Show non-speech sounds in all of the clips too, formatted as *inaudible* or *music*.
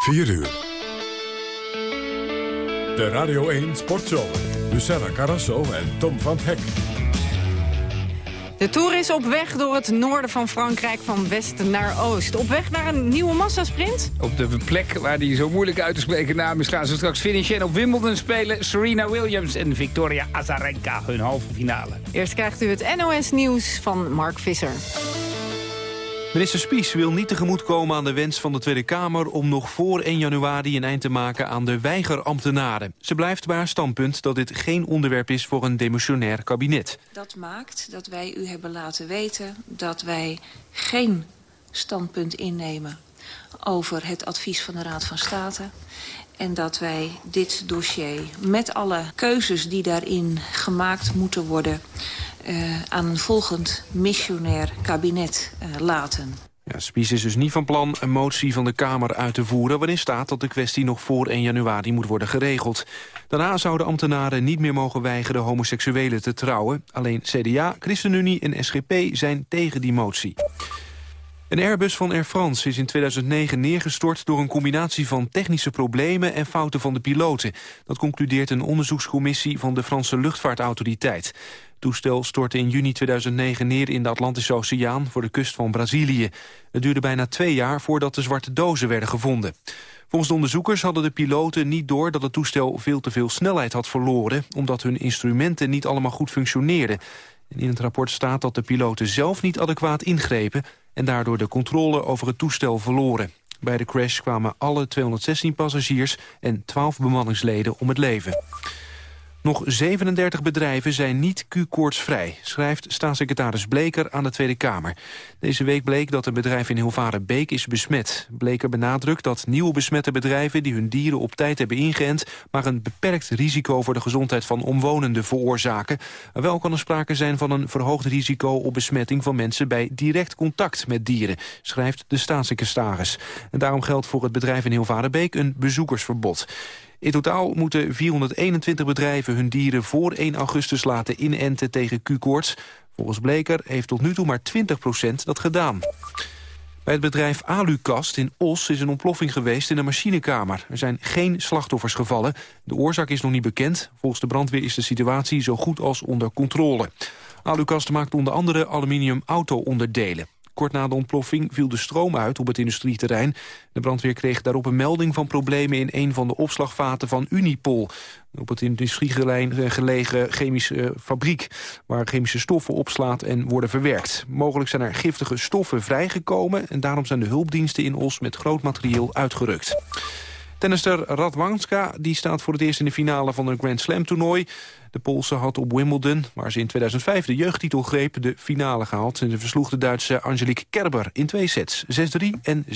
4 uur. De Radio 1 Sportshow. Luciana Carrasso en Tom van Hek. De Tour is op weg door het noorden van Frankrijk van west naar oost. Op weg naar een nieuwe massasprint? Op de plek waar die zo moeilijk uit te spreken naam is... gaan ze straks finishen en op Wimbledon spelen Serena Williams en Victoria Azarenka hun halve finale. Eerst krijgt u het NOS Nieuws van Mark Visser. Minister Spies wil niet tegemoetkomen aan de wens van de Tweede Kamer... om nog voor 1 januari een eind te maken aan de weigerambtenaren. Ze blijft bij haar standpunt dat dit geen onderwerp is voor een demissionair kabinet. Dat maakt dat wij u hebben laten weten dat wij geen standpunt innemen... over het advies van de Raad van State... En dat wij dit dossier met alle keuzes die daarin gemaakt moeten worden aan een volgend missionair kabinet uh, laten. Ja, Spies is dus niet van plan een motie van de Kamer uit te voeren... waarin staat dat de kwestie nog voor 1 januari moet worden geregeld. Daarna zouden ambtenaren niet meer mogen weigeren homoseksuelen te trouwen. Alleen CDA, ChristenUnie en SGP zijn tegen die motie. Een Airbus van Air France is in 2009 neergestort door een combinatie van technische problemen en fouten van de piloten. Dat concludeert een onderzoekscommissie van de Franse luchtvaartautoriteit. Toestel stortte in juni 2009 neer in de Atlantische Oceaan voor de kust van Brazilië. Het duurde bijna twee jaar voordat de zwarte dozen werden gevonden. Volgens de onderzoekers hadden de piloten niet door dat het toestel veel te veel snelheid had verloren, omdat hun instrumenten niet allemaal goed functioneerden. En in het rapport staat dat de piloten zelf niet adequaat ingrepen en daardoor de controle over het toestel verloren. Bij de crash kwamen alle 216 passagiers en 12 bemanningsleden om het leven. Nog 37 bedrijven zijn niet Q-koortsvrij, schrijft staatssecretaris Bleker aan de Tweede Kamer. Deze week bleek dat een bedrijf in Beek is besmet. Bleker benadrukt dat nieuwe besmette bedrijven die hun dieren op tijd hebben ingeënt, maar een beperkt risico voor de gezondheid van omwonenden veroorzaken. Wel kan er sprake zijn van een verhoogd risico op besmetting van mensen bij direct contact met dieren, schrijft de staatssecretaris. En daarom geldt voor het bedrijf in Beek een bezoekersverbod. In totaal moeten 421 bedrijven hun dieren voor 1 augustus laten inenten tegen Q-koorts. Volgens Bleker heeft tot nu toe maar 20% dat gedaan. Bij het bedrijf Alucast in Os is een ontploffing geweest in een machinekamer. Er zijn geen slachtoffers gevallen. De oorzaak is nog niet bekend. Volgens de brandweer is de situatie zo goed als onder controle. Alucast maakt onder andere aluminium auto-onderdelen. Kort na de ontploffing viel de stroom uit op het industrieterrein. De brandweer kreeg daarop een melding van problemen in een van de opslagvaten van Unipol. Op het industriegelegen eh, gelegen chemische eh, fabriek waar chemische stoffen opslaat en worden verwerkt. Mogelijk zijn er giftige stoffen vrijgekomen en daarom zijn de hulpdiensten in Os met groot materieel uitgerukt. Tennister Radwanska die staat voor het eerst in de finale van een Grand Slam toernooi. De Poolse had op Wimbledon, waar ze in 2005 de jeugdtitel greep, de finale gehaald. En ze versloeg de Duitse Angelique Kerber in twee sets, 6-3 en 6-4.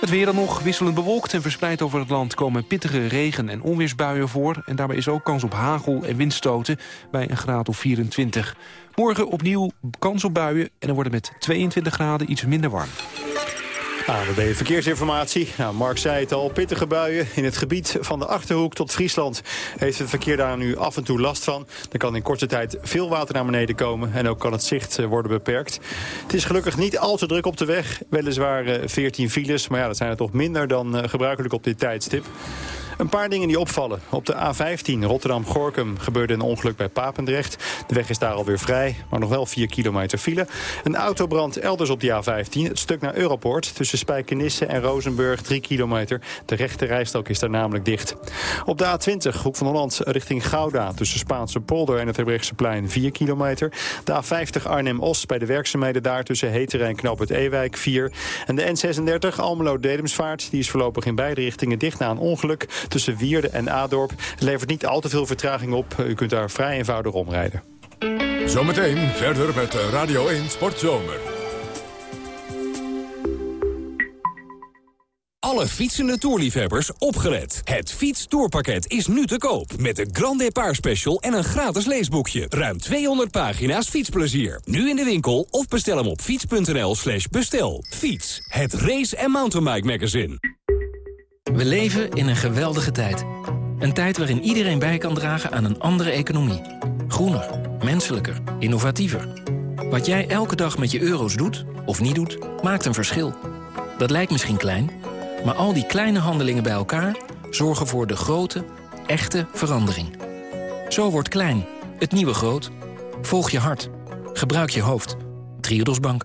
Het weer dan nog wisselend bewolkt en verspreid over het land komen pittige regen- en onweersbuien voor. En daarbij is ook kans op hagel en windstoten bij een graad of 24. Morgen opnieuw kans op buien en dan wordt het met 22 graden iets minder warm. ANWB Verkeersinformatie. Nou, Mark zei het al, pittige buien. In het gebied van de Achterhoek tot Friesland heeft het verkeer daar nu af en toe last van. Er kan in korte tijd veel water naar beneden komen en ook kan het zicht eh, worden beperkt. Het is gelukkig niet al te druk op de weg. Weliswaar 14 eh, files, maar ja, dat zijn er toch minder dan eh, gebruikelijk op dit tijdstip. Een paar dingen die opvallen. Op de A15 Rotterdam-Gorkum gebeurde een ongeluk bij Papendrecht. De weg is daar alweer vrij, maar nog wel 4 kilometer file. Een autobrand elders op de A15, het stuk naar Europoort... tussen Spijkenisse en Rozenburg, 3 kilometer. De rechte rijstok is daar namelijk dicht. Op de A20, Hoek van Holland, richting Gouda... tussen Spaanse polder en het plein 4 kilometer. De A50 Arnhem-Os bij de werkzaamheden daar... tussen Heteren en Knoop het Ewijk, 4. En de N36 Almelo-Dedemsvaart, die is voorlopig in beide richtingen dicht na een ongeluk tussen Wierde en Adorp. Het levert niet al te veel vertraging op. U kunt daar vrij eenvoudig omrijden. Zometeen verder met Radio 1 Sportzomer. Alle fietsende toerliefhebbers opgelet. Het fietstoerpakket is nu te koop. Met de Grand Depart Special en een gratis leesboekje. Ruim 200 pagina's fietsplezier. Nu in de winkel of bestel hem op fiets.nl slash bestel. Fiets, het race- en mountainbike magazine. We leven in een geweldige tijd. Een tijd waarin iedereen bij kan dragen aan een andere economie. Groener, menselijker, innovatiever. Wat jij elke dag met je euro's doet, of niet doet, maakt een verschil. Dat lijkt misschien klein... Maar al die kleine handelingen bij elkaar zorgen voor de grote, echte verandering. Zo wordt klein, het nieuwe groot. Volg je hart. Gebruik je hoofd. Triodos Bank.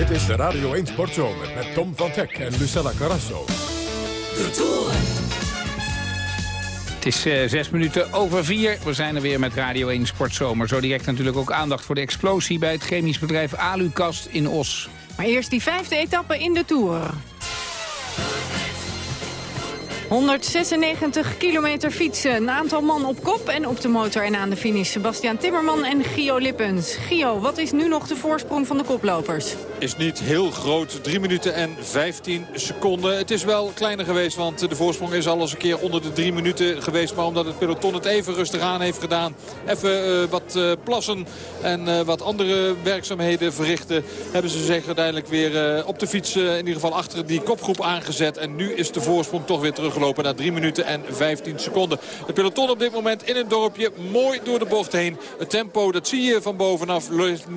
Dit is de Radio 1 Sportzomer met Tom van Hek en Lucella Carrasso. De Tour. Het is uh, zes minuten over vier. We zijn er weer met Radio 1 Sportzomer. Zo direct natuurlijk ook aandacht voor de explosie... bij het chemisch bedrijf Alucast in Os. Maar eerst die vijfde etappe in de Tour. 196 kilometer fietsen. Een aantal man op kop en op de motor en aan de finish. Sebastian Timmerman en Gio Lippens. Gio, wat is nu nog de voorsprong van de koplopers? Is niet heel groot. 3 minuten en 15 seconden. Het is wel kleiner geweest, want de voorsprong is al eens een keer onder de 3 minuten geweest. Maar omdat het peloton het even rustig aan heeft gedaan. Even uh, wat uh, plassen en uh, wat andere werkzaamheden verrichten. Hebben ze zich uiteindelijk weer op de fiets in ieder geval achter die kopgroep aangezet. En nu is de voorsprong toch weer terug na 3 minuten en 15 seconden. De peloton op dit moment in een dorpje mooi door de bocht heen. Het tempo, dat zie je van bovenaf,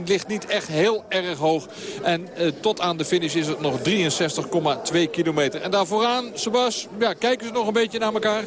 ligt niet echt heel erg hoog. En uh, tot aan de finish is het nog 63,2 kilometer. En daar vooraan, Sebas, ja, kijken ze nog een beetje naar elkaar?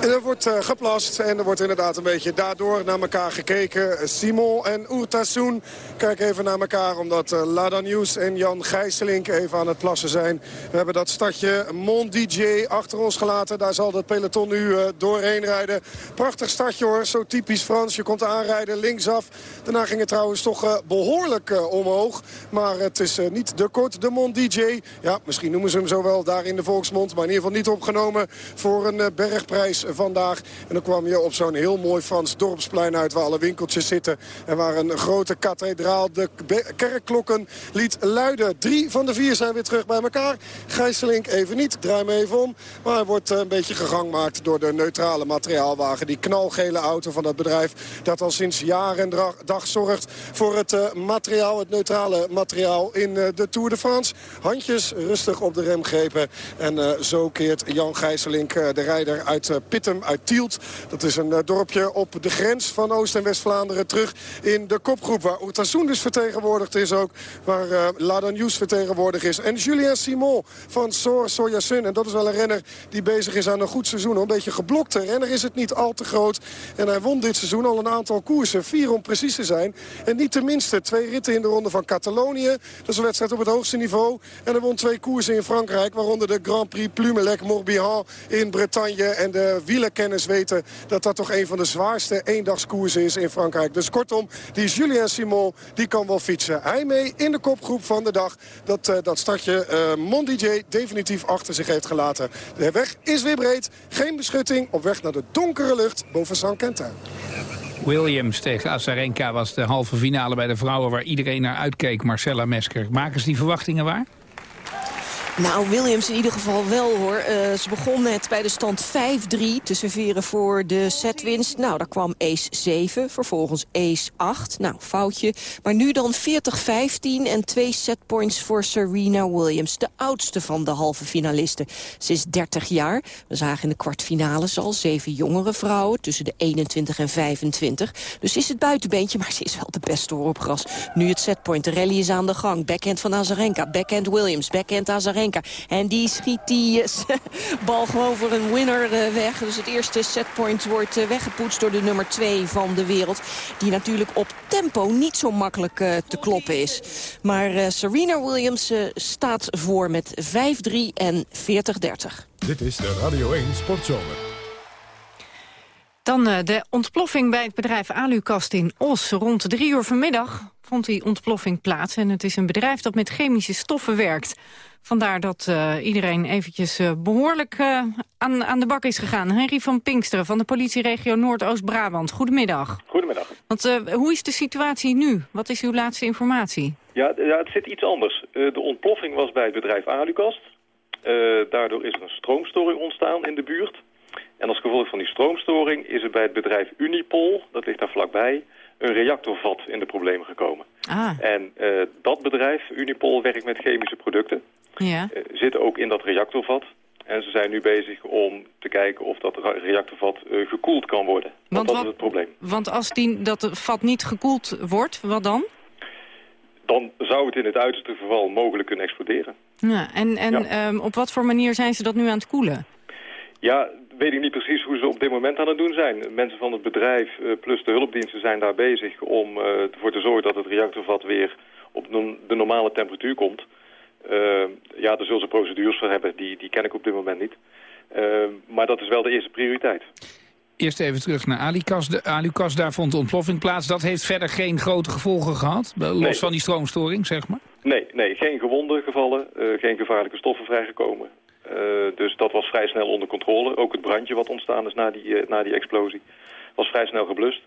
Er wordt uh, geplast en er wordt inderdaad een beetje daardoor naar elkaar gekeken. Simon en Oertasoen kijken even naar elkaar omdat uh, Nieuws en Jan Gijselink even aan het plassen zijn. We hebben dat stadje Mont DJ achter ons gelaten. Daar zal het peloton nu uh, doorheen rijden. Prachtig stadje hoor, zo typisch Frans. Je komt aanrijden linksaf. Daarna ging het trouwens toch behoorlijk omhoog. Maar het is niet de kort, de Mont DJ. Ja, misschien noemen ze hem zo wel daar in de volksmond. Maar in ieder geval niet opgenomen voor een bergprijs vandaag. En dan kwam je op zo'n heel mooi Frans dorpsplein uit waar alle winkeltjes zitten. En waar een grote kathedraal de kerkklokken liet luiden. Drie van de vier zijn weer terug bij elkaar. Gijselink even niet, draai me even om. Maar hij wordt een beetje gegangmaakt door de neutrale materiaalwagen. Die knalgele auto van dat bedrijf dat al sinds jaar en dag zorgt voor het materiaal, het neutrale materiaal in de Tour de France. Handjes rustig op de remgrepen. En zo keert Jan Gijselink, de rijder uit Pittem, uit Tielt. Dat is een dorpje op de grens van Oost- en West-Vlaanderen terug in de kopgroep. Waar Outasoen dus vertegenwoordigd is ook. Waar uh, vertegenwoordigd is. En Julien Simon van Sor Sojasun. En dat is wel een renner die bezig is aan een goed seizoen. Een beetje geblokte renner is het niet al te groot. En hij won dit seizoen al een aantal koersen. Vier om precies te zijn. En niet tenminste twee ritten in de ronde van Catalonië. Dat is een wedstrijd op het hoogste niveau. En hij won twee koersen in Frankrijk. Waaronder de Grand Prix Plumelec Morbihan in Bretagne. En de wielerkennis weten dat dat toch een van de zwaarste eendagskoersen is in Frankrijk. Dus kortom, die Julien Simon, die kan wel fietsen. Hij mee in de kopgroep van de dag dat uh, dat startje uh, Mondij definitief achter zich heeft gelaten. De weg is weer breed, geen beschutting, op weg naar de donkere lucht boven San Quentin. Williams tegen Azarenka was de halve finale bij de vrouwen... waar iedereen naar uitkeek, Marcella Mesker. Maken ze die verwachtingen waar? Nou, Williams in ieder geval wel hoor. Uh, ze begon net bij de stand 5-3 te serveren voor de setwinst. Nou, daar kwam ace 7, vervolgens ace 8. Nou, foutje. Maar nu dan 40-15 en twee setpoints voor Serena Williams. De oudste van de halve finalisten. Ze is 30 jaar. We zagen in de kwartfinales al zeven jongere vrouwen... tussen de 21 en 25. Dus is het buitenbeentje, maar ze is wel de beste hoor op gras. Nu het setpoint. De rally is aan de gang. Backhand van Azarenka. Backhand Williams. Backhand Azarenka. En die schiet die *laughs* bal gewoon voor een winner weg. Dus het eerste setpoint wordt weggepoetst door de nummer 2 van de wereld. Die natuurlijk op tempo niet zo makkelijk te kloppen is. Maar Serena Williams staat voor met 5-3 en 40-30. Dit is de Radio 1 Sportzomer. Dan de ontploffing bij het bedrijf Alucast in Os. Rond drie uur vanmiddag vond die ontploffing plaats. En het is een bedrijf dat met chemische stoffen werkt. Vandaar dat uh, iedereen eventjes uh, behoorlijk aan, aan de bak is gegaan. Henry van Pinksteren van de politieregio Noordoost-Brabant. Goedemiddag. Goedemiddag. Want hoe is de situatie nu? Wat is uw laatste informatie? Ja, ja, het zit iets anders. De ontploffing was bij het bedrijf Alucast. Daardoor is er een stroomstoring ontstaan in de buurt. En als gevolg van die stroomstoring is er bij het bedrijf Unipol, dat ligt daar vlakbij, een reactorvat in de problemen gekomen. Ah. En uh, dat bedrijf, Unipol, werkt met chemische producten. Ja. zit ook in dat reactorvat. En ze zijn nu bezig om te kijken of dat reactorvat uh, gekoeld kan worden. Want, want dat wat, is het probleem. Want als die, dat vat niet gekoeld wordt, wat dan? Dan zou het in het uiterste geval mogelijk kunnen exploderen. Ja, en en ja. Um, op wat voor manier zijn ze dat nu aan het koelen? Ja, weet ik niet precies hoe ze op dit moment aan het doen zijn. Mensen van het bedrijf uh, plus de hulpdiensten zijn daar bezig om uh, ervoor te zorgen dat het reactorvat weer op de normale temperatuur komt. Uh, ja, daar zullen ze procedures voor hebben. Die, die ken ik op dit moment niet. Uh, maar dat is wel de eerste prioriteit. Eerst even terug naar Alucas. De Alucas, daar vond de ontploffing plaats. Dat heeft verder geen grote gevolgen gehad? Los nee. van die stroomstoring, zeg maar? Nee, nee geen gewonden gevallen. Uh, geen gevaarlijke stoffen vrijgekomen. Dus dat was vrij snel onder controle. Ook het brandje wat ontstaan is na die, na die explosie was vrij snel geblust.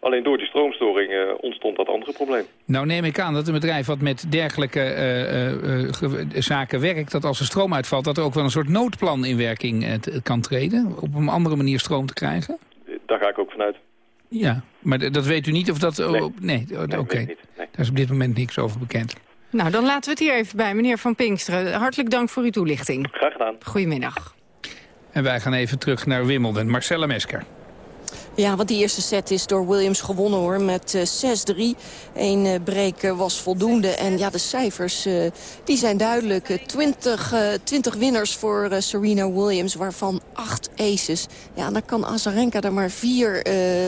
Alleen door die stroomstoring uh, ontstond dat andere probleem. Nou neem ik aan dat een bedrijf wat met dergelijke uh, uh, zaken werkt... dat als er stroom uitvalt, dat er ook wel een soort noodplan in werking kan treden... op een andere manier stroom te krijgen? Daar ga ik ook vanuit. Ja, maar dat weet u niet of dat... Nee, nee, nee oké. Okay. Nee. Daar is op dit moment niks over bekend. Nou, dan laten we het hier even bij. Meneer Van Pinksteren, hartelijk dank voor uw toelichting. Graag gedaan. Goedemiddag. En wij gaan even terug naar Wimbledon. Marcella Mesker. Ja, want die eerste set is door Williams gewonnen hoor. Met uh, 6-3. Eén uh, break uh, was voldoende. En ja, de cijfers die zijn duidelijk. 20, 20 winnaars voor Serena Williams, waarvan 8 aces. Ja, dan kan Azarenka er maar vier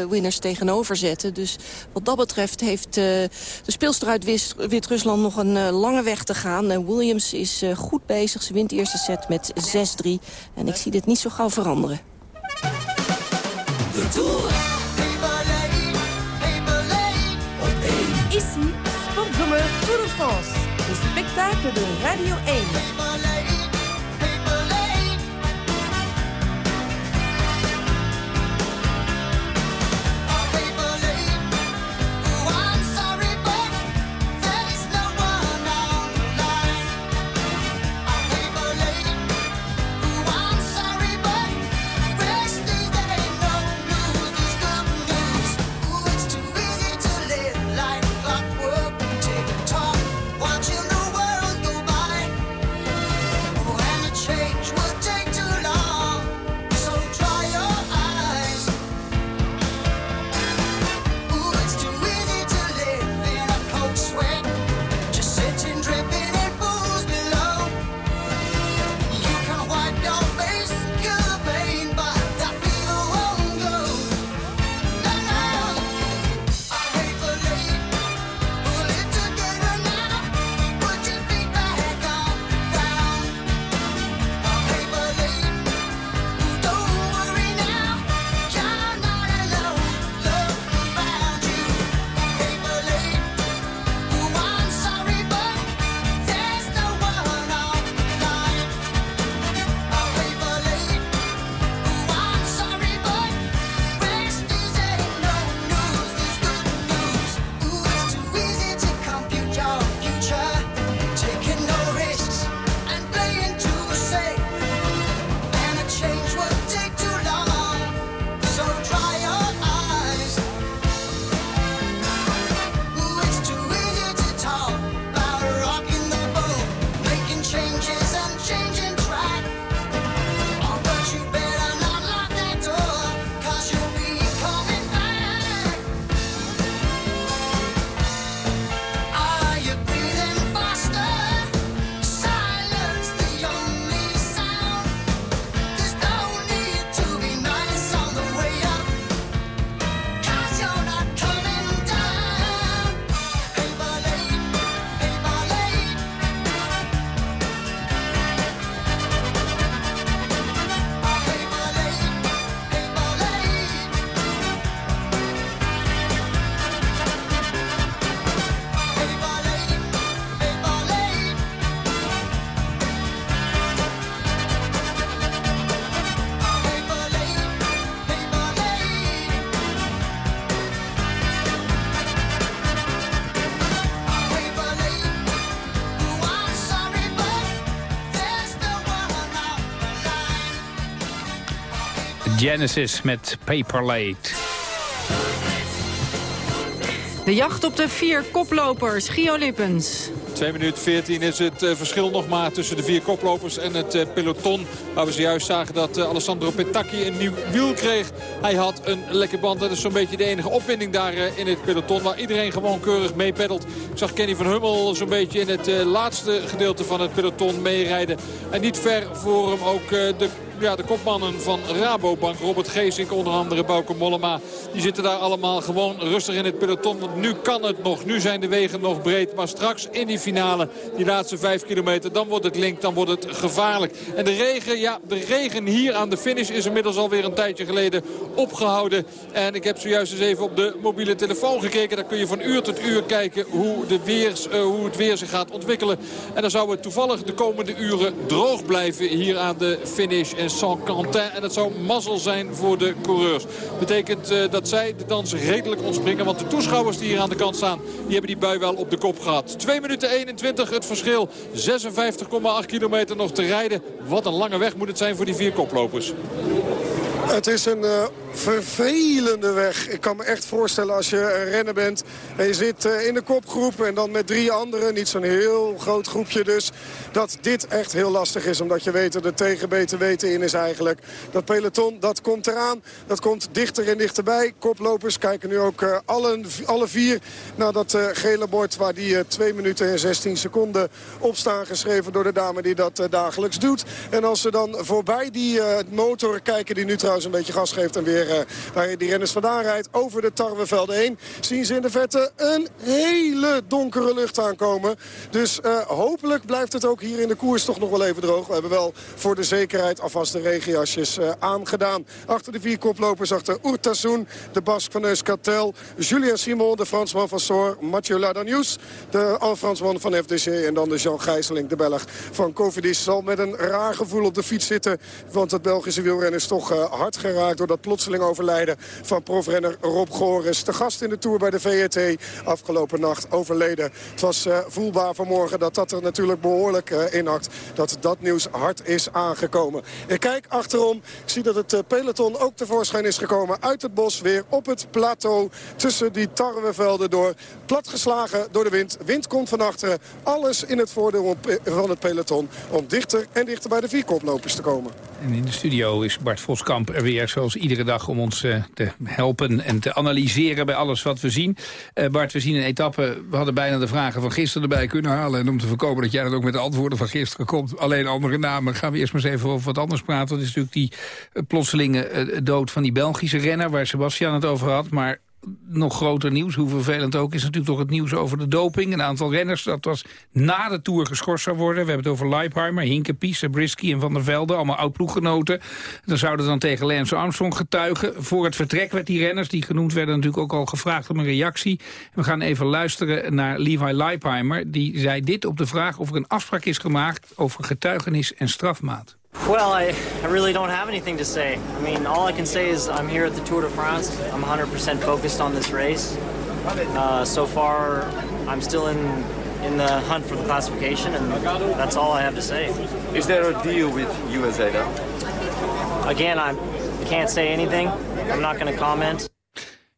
winners tegenover zetten. Dus wat dat betreft heeft de speelster uit Wit-Rusland nog een lange weg te gaan. Williams is goed bezig. Ze wint de eerste set met 6-3. En ik zie dit niet zo gauw veranderen. Ici, Sportzomer Tour de France, le spectacle de Radio 1. Genesis met Paperlate. De jacht op de vier koplopers, Gio Lippens. 2 minuten 14 is het uh, verschil nog maar tussen de vier koplopers en het uh, peloton. Waar we zojuist zagen dat uh, Alessandro Petacchi een nieuw wiel kreeg. Hij had een lekker band. Dat is zo'n beetje de enige opwinding daar in het peloton. Waar iedereen gewoon keurig meepeddelt. Ik zag Kenny van Hummel zo'n beetje in het laatste gedeelte van het peloton meerijden. En niet ver voor hem ook de ja, de kopmannen van Rabobank. Robert Geesink, onder andere Bauke Mollema. Die zitten daar allemaal gewoon rustig in het peloton. Want nu kan het nog. Nu zijn de wegen nog breed. Maar straks in die finale, die laatste vijf kilometer, dan wordt het link. Dan wordt het gevaarlijk. En de regen, ja, de regen hier aan de finish is inmiddels alweer een tijdje geleden opgehouden. En ik heb zojuist eens even op de mobiele telefoon gekeken. Daar kun je van uur tot uur kijken hoe, de weers, uh, hoe het weer zich gaat ontwikkelen. En dan zou het toevallig de komende uren droog blijven hier aan de finish. Saint-Quentin. En dat zou mazzel zijn voor de coureurs. Betekent uh, dat zij de dans redelijk ontspringen. Want de toeschouwers die hier aan de kant staan, die hebben die bui wel op de kop gehad. 2 minuten 21 het verschil. 56,8 kilometer nog te rijden. Wat een lange weg moet het zijn voor die vier koplopers. Het is een uh, vervelende weg. Ik kan me echt voorstellen als je een renner bent en je zit uh, in de kopgroep en dan met drie anderen, niet zo'n heel groot groepje dus, dat dit echt heel lastig is. Omdat je weet dat er tegen beter weten in is eigenlijk. Dat peloton, dat komt eraan. Dat komt dichter en dichterbij. Koplopers kijken nu ook uh, alle, alle vier naar dat gele bord waar die 2 minuten en 16 seconden op staan geschreven door de dame die dat dagelijks doet. En als ze dan voorbij die motor kijken die nu trouwens een beetje gas geeft en weer uh, waar die renners vandaan rijdt over de tarwevelden heen. Zien ze in de vette een hele donkere lucht aankomen. Dus uh, hopelijk blijft het ook hier in de koers toch nog wel even droog. We hebben wel voor de zekerheid alvast de regenjasjes uh, aangedaan. Achter de vier koplopers, achter Urtasun, de Basque van Euskatel, Julien Simon, de Fransman van Soor, Mathieu Ladanius, de Fransman van FDC en dan de Jean Gijseling, de Belg van Cofidis. Zal met een raar gevoel op de fiets zitten, want het Belgische wielrennen is toch hard geraakt door dat plotseling overlijden van profrenner Rob Gores. De gast in de Tour bij de VET afgelopen nacht overleden. Het was uh, voelbaar vanmorgen dat dat er natuurlijk behoorlijk uh, inhakt. Dat dat nieuws hard is aangekomen. Ik kijk achterom. Ik zie dat het uh, peloton ook tevoorschijn is gekomen uit het bos. Weer op het plateau tussen die tarwevelden door. Platgeslagen door de wind. Wind komt van achteren. Alles in het voordeel van het peloton. Om dichter en dichter bij de vierkoplopers te komen. En in de studio is Bart Voskamp er weer zoals iedere dag om ons uh, te helpen en te analyseren bij alles wat we zien. Uh, Bart, we zien een etappe, we hadden bijna de vragen van gisteren erbij kunnen halen. En om te voorkomen dat jij dan ook met de antwoorden van gisteren komt, alleen andere namen, gaan we eerst maar eens even over wat anders praten. Dat is natuurlijk die uh, plotselinge dood van die Belgische renner, waar Sebastian het over had. Maar nog groter nieuws, hoe vervelend ook, is natuurlijk toch het nieuws over de doping. Een aantal renners dat was na de Tour geschorst zou worden. We hebben het over Leipheimer, Hinkepie, Sabrisky en Van der Velde. Allemaal oud-ploeggenoten. Dan zouden dan tegen Lance Armstrong getuigen. Voor het vertrek werd die renners, die genoemd werden natuurlijk ook al gevraagd om een reactie. We gaan even luisteren naar Levi Leipheimer. Die zei dit op de vraag of er een afspraak is gemaakt over getuigenis en strafmaat. Well, I, I really don't have anything to say. I mean, all I can say is I'm here at the Tour de France. I'm 100% focused on this race. Uh, so far, I'm still in in the hunt for the classification, and that's all I have to say. Is there a deal with USA though? Again, I can't say anything. I'm not going to comment.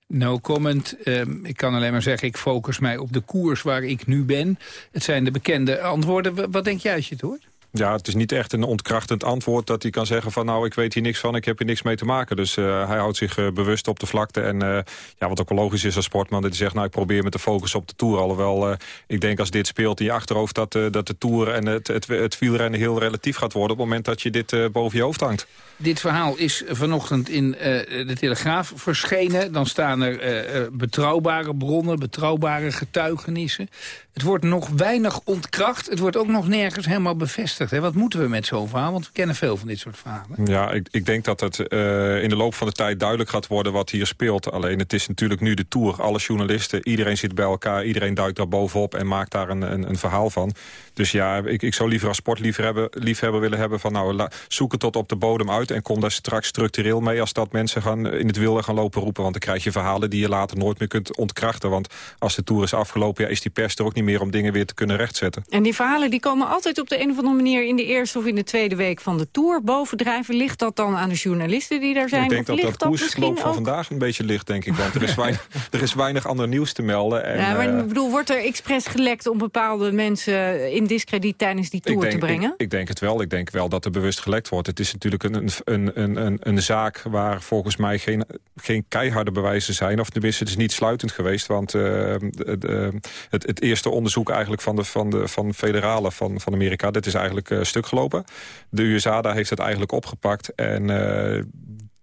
No comment. Um, ik kan alleen maar zeggen, ik focus mij op de koers waar ik nu ben. Het zijn de bekende antwoorden. Wat denk jij als je het hoort? Ja, het is niet echt een ontkrachtend antwoord dat hij kan zeggen van... nou, ik weet hier niks van, ik heb hier niks mee te maken. Dus uh, hij houdt zich uh, bewust op de vlakte. En uh, ja, wat ook logisch is als sportman, dat hij zegt... nou, ik probeer me te focussen op de Tour. Alhoewel, ik denk als dit speelt in je achterhoofd... dat, dat de Tour en het, het, het wielrennen heel relatief gaat worden... op het moment dat je dit boven je hoofd hangt. Dit verhaal is vanochtend in de Telegraaf verschenen. Dan staan er betrouwbare bronnen, betrouwbare getuigenissen. Het wordt nog weinig ontkracht. Het wordt ook nog nergens helemaal bevestigd. Hè? Wat moeten we met zo'n verhaal? Want we kennen veel van dit soort verhalen. Ja, ik, ik denk dat het uh, in de loop van de tijd duidelijk gaat worden wat hier speelt. Alleen het is natuurlijk nu de Tour. Alle journalisten, iedereen zit bij elkaar. Iedereen duikt daar bovenop en maakt daar een, een, een verhaal van. Dus ja, ik, ik zou liever als sportliefhebber liefhebber willen hebben van... nou, zoek het tot op de bodem uit en kom daar straks structureel mee... als dat mensen gaan, in het wilde gaan lopen roepen. Want dan krijg je verhalen die je later nooit meer kunt ontkrachten. Want als de Tour is afgelopen, ja, is die pers er ook niet meer om dingen weer te kunnen rechtzetten. En die verhalen die komen altijd op de een of andere manier... in de eerste of in de tweede week van de Tour bovendrijven. Ligt dat dan aan de journalisten die daar zijn? Ik denk of dat ligt dat misschien koersloop van ook... vandaag een beetje ligt, denk ik. Want er is weinig, *laughs* er is weinig ander nieuws te melden. En, ja, maar eh, ik bedoel, wordt er expres gelekt om bepaalde mensen in discrediet tijdens die Tour denk, te brengen? Ik, ik, denk het wel. Ik denk wel dat er bewust gelekt wordt. Het is natuurlijk een, een, een, een, een zaak waar volgens mij geen, geen keiharde bewijzen zijn. Of tenminste, het is niet sluitend geweest. Want uh, de, het, het, eerste onderzoek eigenlijk van de, van de van federale van, van Amerika... dat is eigenlijk uh, stuk gelopen. De USA heeft het eigenlijk opgepakt. En uh,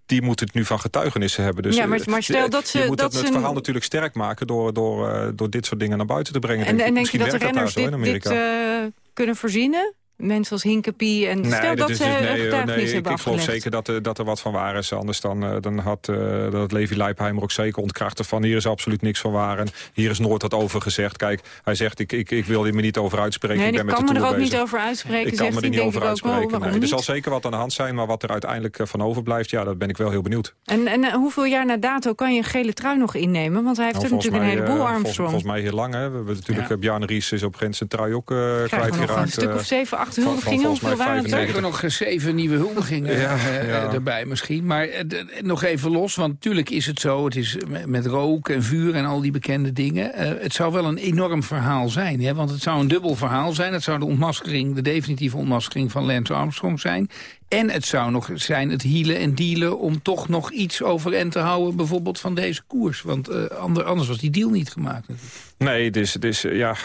die moeten het nu van getuigenissen hebben. Dus, ja, maar, maar stel dat ze... Je moet dat het, ze... verhaal natuurlijk sterk maken... door, door, uh, door dit soort dingen naar buiten te brengen. En, denk en denk je dat de renners dit, dit uh, kunnen voorzien? Mensen als Hinkepie en nee, stel dat, ze nee, getuigenis nee, hebben ik, ik geloof zeker dat, er, dat er wat van waar is. Anders dan, uh, dan had uh, dat Levi Leipheimer ook zeker ontkrachten van... hier is absoluut niks van waar en hier is nooit wat over gezegd. Kijk, hij zegt, ik, ik, ik wil hier me niet over uitspreken. Nee, ik ben kan met de me er ook bezig. niet over uitspreken. Ik kan me er niet over uitspreken. Wel, nee. Er zal zeker wat aan de hand zijn, maar wat er uiteindelijk van overblijft... ja, dat ben ik wel heel benieuwd. En, en uh, hoeveel jaar na dato kan je een gele trui nog innemen? Want hij heeft nou, er natuurlijk mij, een heleboel, volgens, Armstrong. volgens mij heel lang, hè. We hebben natuurlijk, ja. Bjarne Ries is op een zijn trui ook kwijtgeraakt. een stuk of zeven, acht huldigingen, hoeveel waren het er nog zeven nieuwe huldigingen ja, uh, ja. erbij misschien. Maar uh, nog even los, want natuurlijk is het zo... het is met rook en vuur en al die bekende dingen. Uh, het zou wel een enorm verhaal zijn. Hè? Want het zou een dubbel verhaal zijn. Het zou de ontmaskering, de definitieve ontmaskering van Lance Armstrong zijn. En het zou nog zijn het hielen en dealen... om toch nog iets overeind te houden, bijvoorbeeld van deze koers. Want uh, anders was die deal niet gemaakt. Natuurlijk. Nee, het is, het is ja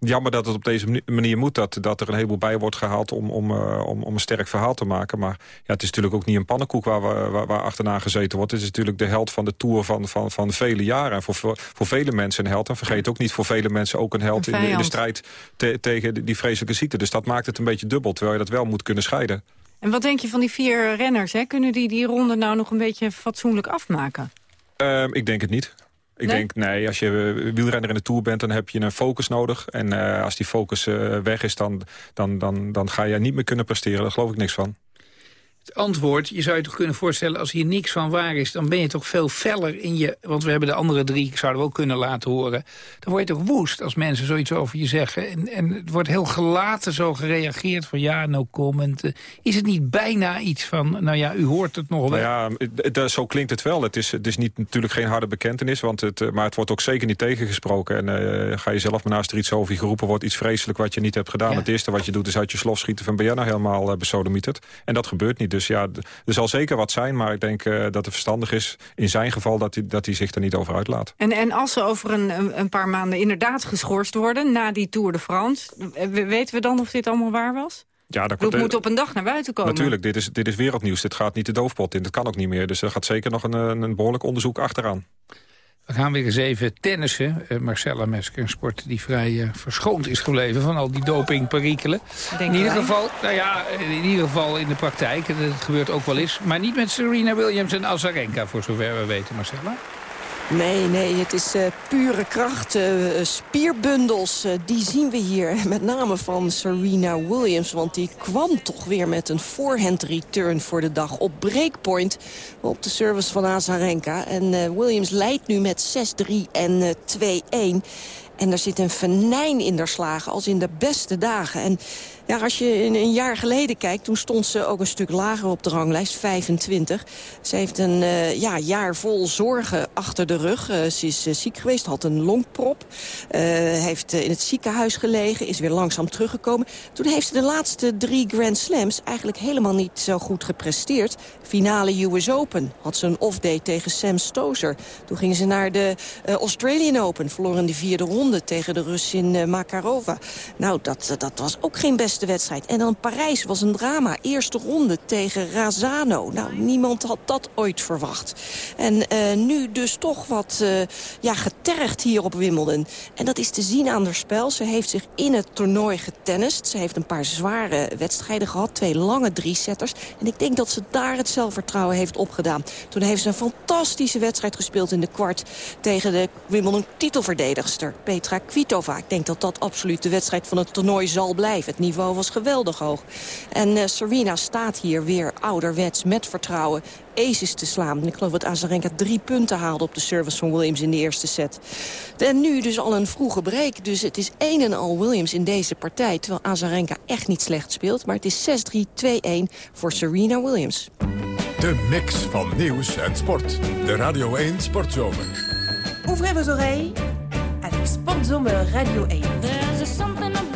jammer dat het op deze manier moet. Dat, dat er een heleboel bij wordt gehaald om, om, uh, om, om een sterk verhaal te maken. Maar ja, het is natuurlijk ook niet een pannenkoek waar, we, waar, waar achterna gezeten wordt. Het is natuurlijk de held van de Tour van, van, van vele jaren. En voor, voor vele mensen een held. En vergeet ook niet voor vele mensen ook een held een in, de, in de strijd te, tegen die vreselijke ziekte. Dus dat maakt het een beetje dubbel. Terwijl je dat wel moet kunnen scheiden. En wat denk je van die vier renners? Hè? Kunnen die die ronde nou nog een beetje fatsoenlijk afmaken? Uh, ik denk het niet. Ik nee? denk, nee, als je wielrenner in de Tour bent, dan heb je een focus nodig. En uh, als die focus uh, weg is, dan, dan, dan, dan ga je niet meer kunnen presteren. Daar geloof ik niks van. Antwoord, je zou je toch kunnen voorstellen... als hier niks van waar is, dan ben je toch veel feller in je... want we hebben de andere drie, zouden we ook kunnen laten horen... dan word je toch woest als mensen zoiets over je zeggen. En, en het wordt heel gelaten zo gereageerd van ja, no comment. Is het niet bijna iets van, nou ja, u hoort het nog wel? Nou ja, het, zo klinkt het wel. Het is, het is niet, natuurlijk geen harde bekentenis, want het, maar het wordt ook zeker niet tegengesproken. En uh, ga je zelf maar naast er iets over je geroepen wordt... iets vreselijk wat je niet hebt gedaan. Ja. Het eerste wat je doet is uit je slof schieten van ben jij nou helemaal uh, besodemieterd. En dat gebeurt niet. Dus ja, er zal zeker wat zijn, maar ik denk uh, dat het verstandig is... in zijn geval dat hij, dat hij zich er niet over uitlaat. En, en als ze over een, een paar maanden inderdaad geschorst worden... na die Tour de France, weten we dan of dit allemaal waar was? Ja, dat Het moet op een dag naar buiten komen. Natuurlijk, dit is, dit is wereldnieuws. Dit gaat niet de doofpot in, dat kan ook niet meer. Dus er gaat zeker nog een, een behoorlijk onderzoek achteraan. We gaan weer eens even tennissen. Uh, Marcella Mesker, een sport die vrij uh, verschoond is gebleven... van al die dopingperikelen. In ieder geval, nou ja, in ieder geval in de praktijk. Dat gebeurt ook wel eens. Maar niet met Serena Williams en Azarenka, voor zover we weten, Marcella. Nee, nee, het is uh, pure kracht. Uh, spierbundels, uh, die zien we hier. *laughs* Met name van Serena Williams. Want die kwam toch weer met een forehand return voor de dag op breakpoint. Op de service van Azarenka. En Williams leidt nu met 6-3 en 2-1. En er zit een venijn in haar slagen als in de beste dagen. En ja, als je een jaar geleden kijkt, toen stond ze ook een stuk lager op de ranglijst, 25. Ze heeft een uh, ja, jaar vol zorgen achter de rug. Uh, ze is uh, ziek geweest, had een longprop. heeft in het ziekenhuis gelegen, is weer langzaam teruggekomen. Toen heeft ze de laatste drie Grand Slams eigenlijk helemaal niet zo goed gepresteerd. Finale US Open had ze een off-day tegen Sam Stozer. Toen gingen ze naar de Australian Open, verloren de vierde ronde tegen de Russin Makarova. Nou, dat, dat was ook geen wedstrijd. En dan Parijs was een drama. Eerste ronde tegen Razano. Nou, niemand had dat ooit verwacht. En uh, nu dus toch wat uh, ja, getergd hier op Wimbledon. En dat is te zien aan haar spel. Ze heeft zich in het toernooi getennist. Ze heeft een paar zware wedstrijden gehad. Twee lange drie-setters. En ik denk dat ze daar het zelfvertrouwen heeft opgedaan. Toen heeft ze een fantastische wedstrijd gespeeld in de kwart... tegen de Wimbledon titelverdedigster, Petra Petra Kvitova. Ik denk dat dat absoluut de wedstrijd van het toernooi zal blijven. Het niveau was geweldig hoog. En uh, Serena staat hier weer ouderwets met vertrouwen aces te slaan. Ik geloof dat Azarenka drie punten haalde op de service van Williams in de eerste set. En nu dus al een vroege break. Dus het is een en al Williams in deze partij. Terwijl Azarenka echt niet slecht speelt. Maar het is 6-3, 2-1 voor Serena Williams. De mix van nieuws en sport. De Radio 1 Sportzomer. Ouvrez vos oreilles avec Sportzomer Radio 1.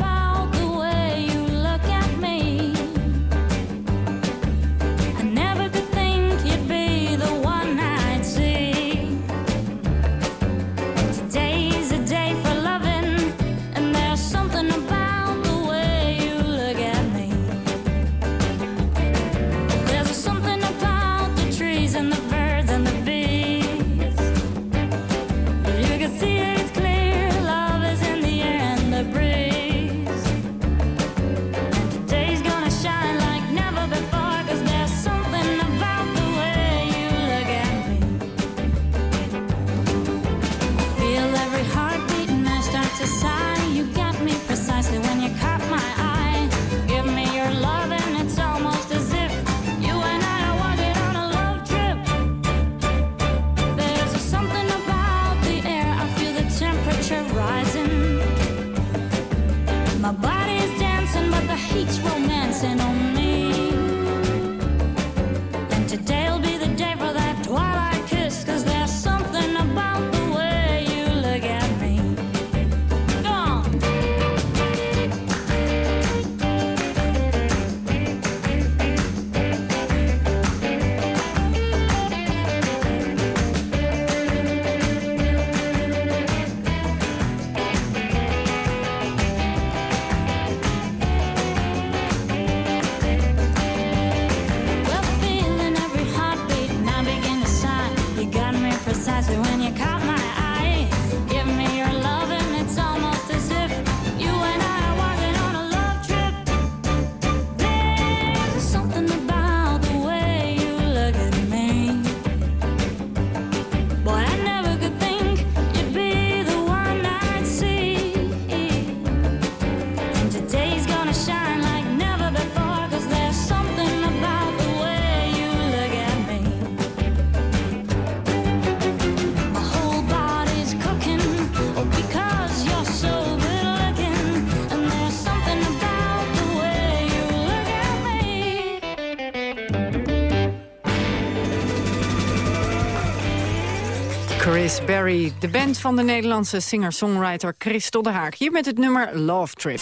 De band van de Nederlandse singer-songwriter Christel de Haak. Hier met het nummer Love Trip.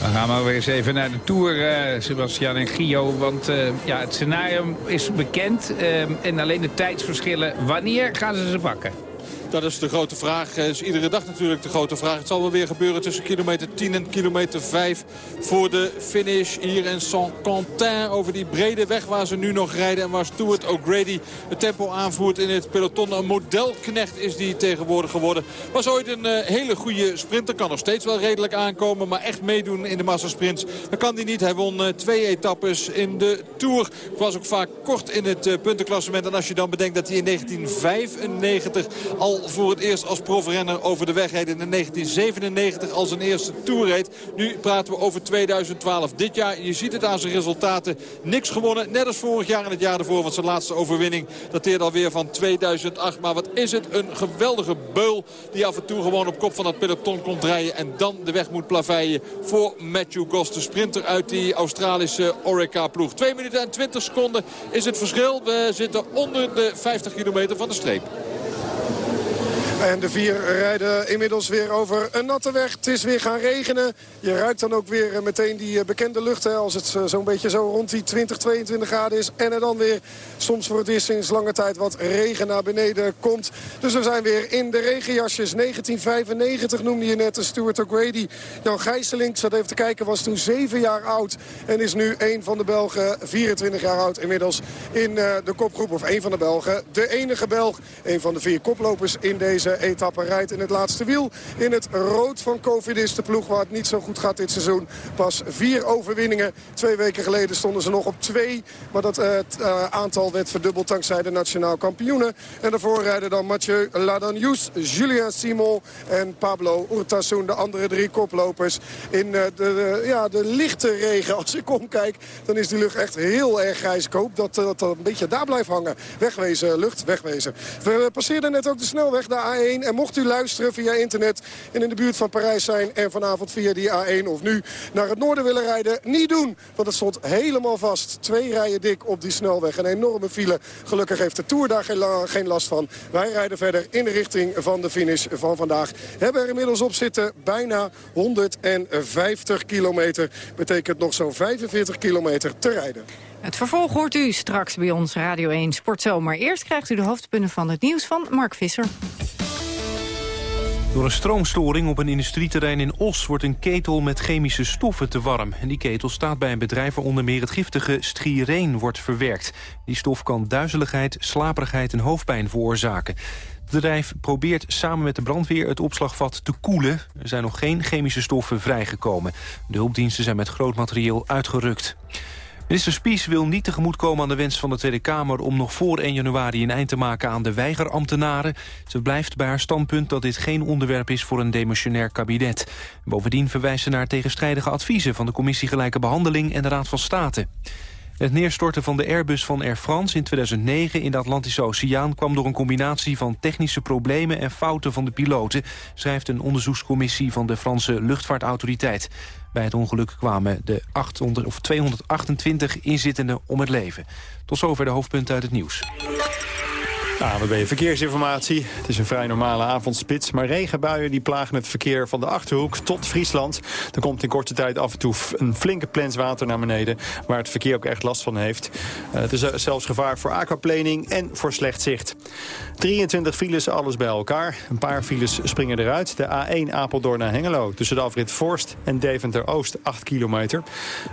Dan gaan we weer eens even naar de Tour, uh, Sebastian en Gio. Want uh, ja, het scenario is bekend. Uh, en alleen de tijdsverschillen. Wanneer gaan ze ze pakken? Dat is de grote vraag. Dat is iedere dag natuurlijk de grote vraag. Het zal wel weer gebeuren tussen kilometer 10 en kilometer 5 voor de finish hier in Saint-Quentin. Over die brede weg waar ze nu nog rijden. En waar Stuart O'Grady het tempo aanvoert in het peloton. Een modelknecht is die tegenwoordig geworden. Was ooit een uh, hele goede sprinter. Kan nog steeds wel redelijk aankomen. Maar echt meedoen in de massasprints. Dat kan hij niet. Hij won uh, twee etappes in de Tour. Was ook vaak kort in het puntenklassement. En als je dan bedenkt dat hij in 1995 al voor het eerst als profrenner over de weg reed. in 1997 als een eerste toerreed. Nu praten we over 2012. Dit jaar, je ziet het aan zijn resultaten, niks gewonnen. Net als vorig jaar en het jaar ervoor. Want zijn laatste overwinning dateert alweer van 2008. Maar wat is het een geweldige beul die af en toe gewoon op kop van dat peloton komt rijden. En dan de weg moet plaveien voor Matthew Goss. De sprinter uit die Australische Orica-ploeg. 2 minuten en 20 seconden is het verschil. We zitten onder de 50 kilometer van de streep. En de vier rijden inmiddels weer over een natte weg. Het is weer gaan regenen. Je ruikt dan ook weer meteen die bekende lucht. Hè, als het zo'n beetje zo rond die 20, 22 graden is. En er dan weer soms voor het eerst sinds lange tijd wat regen naar beneden komt. Dus we zijn weer in de regenjasjes. 1995 noemde je net de Stuart O'Grady. Jan Gijsselink, zat even te kijken, was toen 7 jaar oud. En is nu een van de Belgen, 24 jaar oud inmiddels, in de kopgroep. Of een van de Belgen. De enige Belg, een van de vier koplopers in deze deze etappe. Rijdt in het laatste wiel in het rood van Cofidis. De ploeg waar het niet zo goed gaat dit seizoen. Pas vier overwinningen. Twee weken geleden stonden ze nog op twee. Maar dat uh, aantal werd verdubbeld dankzij de nationaal kampioenen. En daarvoor rijden dan Mathieu Ladanius, Julien Simon en Pablo Urtasun. De andere drie koplopers in de, de, ja, de lichte regen. Als ik omkijk, dan is die lucht echt heel erg grijs. Ik hoop dat dat een beetje daar blijft hangen. Wegwezen, lucht, wegwezen. We passeerden net ook de snelweg, de A1. En mocht u luisteren via internet en in de buurt van Parijs zijn... en vanavond via die A1 of nu naar het noorden willen rijden, niet doen. Want het stond helemaal vast. Twee rijen dik op die snelweg. Een enorme file. Gelukkig heeft de Tour daar geen, geen last van. Wij rijden verder in de richting van de finish van vandaag. Hebben er inmiddels op zitten bijna 150 kilometer. Betekent nog zo'n 45 kilometer te rijden. Het vervolg hoort u straks bij ons Radio 1 Sportzomer. Eerst krijgt u de hoofdpunten van het nieuws van Mark Visser. Door een stroomstoring op een industrieterrein in Os wordt een ketel met chemische stoffen te warm. En die ketel staat bij een bedrijf waar onder meer het giftige strireen wordt verwerkt. Die stof kan duizeligheid, slaperigheid en hoofdpijn veroorzaken. Het bedrijf probeert samen met de brandweer het opslagvat te koelen. Er zijn nog geen chemische stoffen vrijgekomen. De hulpdiensten zijn met groot materieel uitgerukt. Minister Spies wil niet tegemoetkomen aan de wens van de Tweede Kamer... om nog voor 1 januari een eind te maken aan de weigerambtenaren. Ze blijft bij haar standpunt dat dit geen onderwerp is voor een demissionair kabinet. Bovendien verwijst ze naar tegenstrijdige adviezen... van de Commissie Gelijke Behandeling en de Raad van State. Het neerstorten van de Airbus van Air France in 2009 in de Atlantische Oceaan kwam door een combinatie van technische problemen en fouten van de piloten, schrijft een onderzoekscommissie van de Franse luchtvaartautoriteit. Bij het ongeluk kwamen de 800, of 228 inzittenden om het leven. Tot zover de hoofdpunten uit het nieuws. AWB Verkeersinformatie. Het is een vrij normale avondspits. Maar regenbuien die plagen het verkeer van de Achterhoek tot Friesland. Er komt in korte tijd af en toe een flinke plens water naar beneden... waar het verkeer ook echt last van heeft. Uh, het is zelfs gevaar voor aquaplaning en voor slecht zicht. 23 files, alles bij elkaar. Een paar files springen eruit. De A1 Apeldoorn naar Hengelo tussen de afrit Forst en Deventer-Oost 8 kilometer.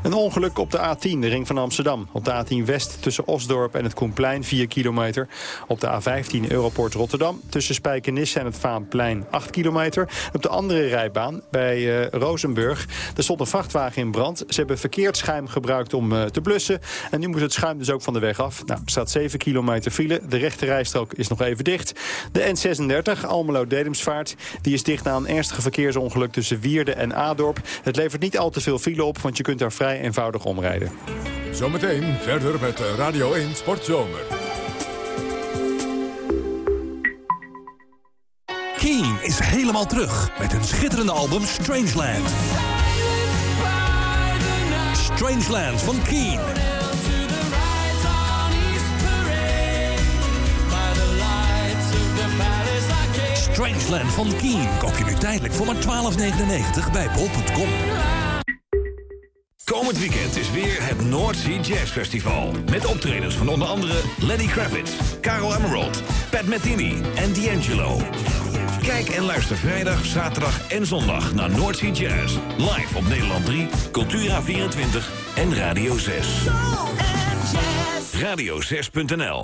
Een ongeluk op de A10, de ring van Amsterdam. Op de A10 West tussen Osdorp en het Koenplein 4 kilometer. Op de A15 Europort Rotterdam tussen Spijkenisse en het Vaanplein 8 kilometer. Op de andere rijbaan bij uh, Rozenburg. Er stond een vrachtwagen in brand. Ze hebben verkeerd schuim gebruikt om uh, te blussen. En nu moet het schuim dus ook van de weg af. Nou, er staat 7 kilometer file. De rechte rijstrook is nog even dicht. De N36, Almelo-Dedemsvaart, die is dicht na een ernstige verkeersongeluk tussen Wierde en Adorp. Het levert niet al te veel file op, want je kunt daar vrij eenvoudig omrijden. Zometeen verder met Radio 1 Sportzomer. Keen is helemaal terug met een schitterende album Strangeland. Strangeland van Keen. Strangeland van Keen koop je nu tijdelijk voor maar 12,99 bij bol.com. Komend weekend is weer het North Sea Jazz Festival. Met optredens van onder andere Lenny Kravitz, Caro Emerald, Pat Metheny en D'Angelo. Kijk en luister vrijdag, zaterdag en zondag naar North Sea Jazz. Live op Nederland 3, Cultura24 en Radio 6. Radio6.nl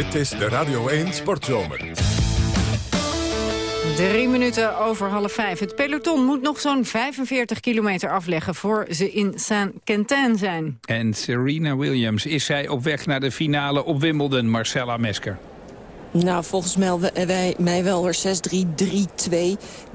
Dit is de Radio 1 Sportzomer. Drie minuten over half vijf. Het peloton moet nog zo'n 45 kilometer afleggen... voor ze in Saint-Quentin zijn. En Serena Williams, is zij op weg naar de finale op Wimbledon, Marcella Mesker? Nou, volgens mij, wij, mij wel hoor. 6-3, 3-2,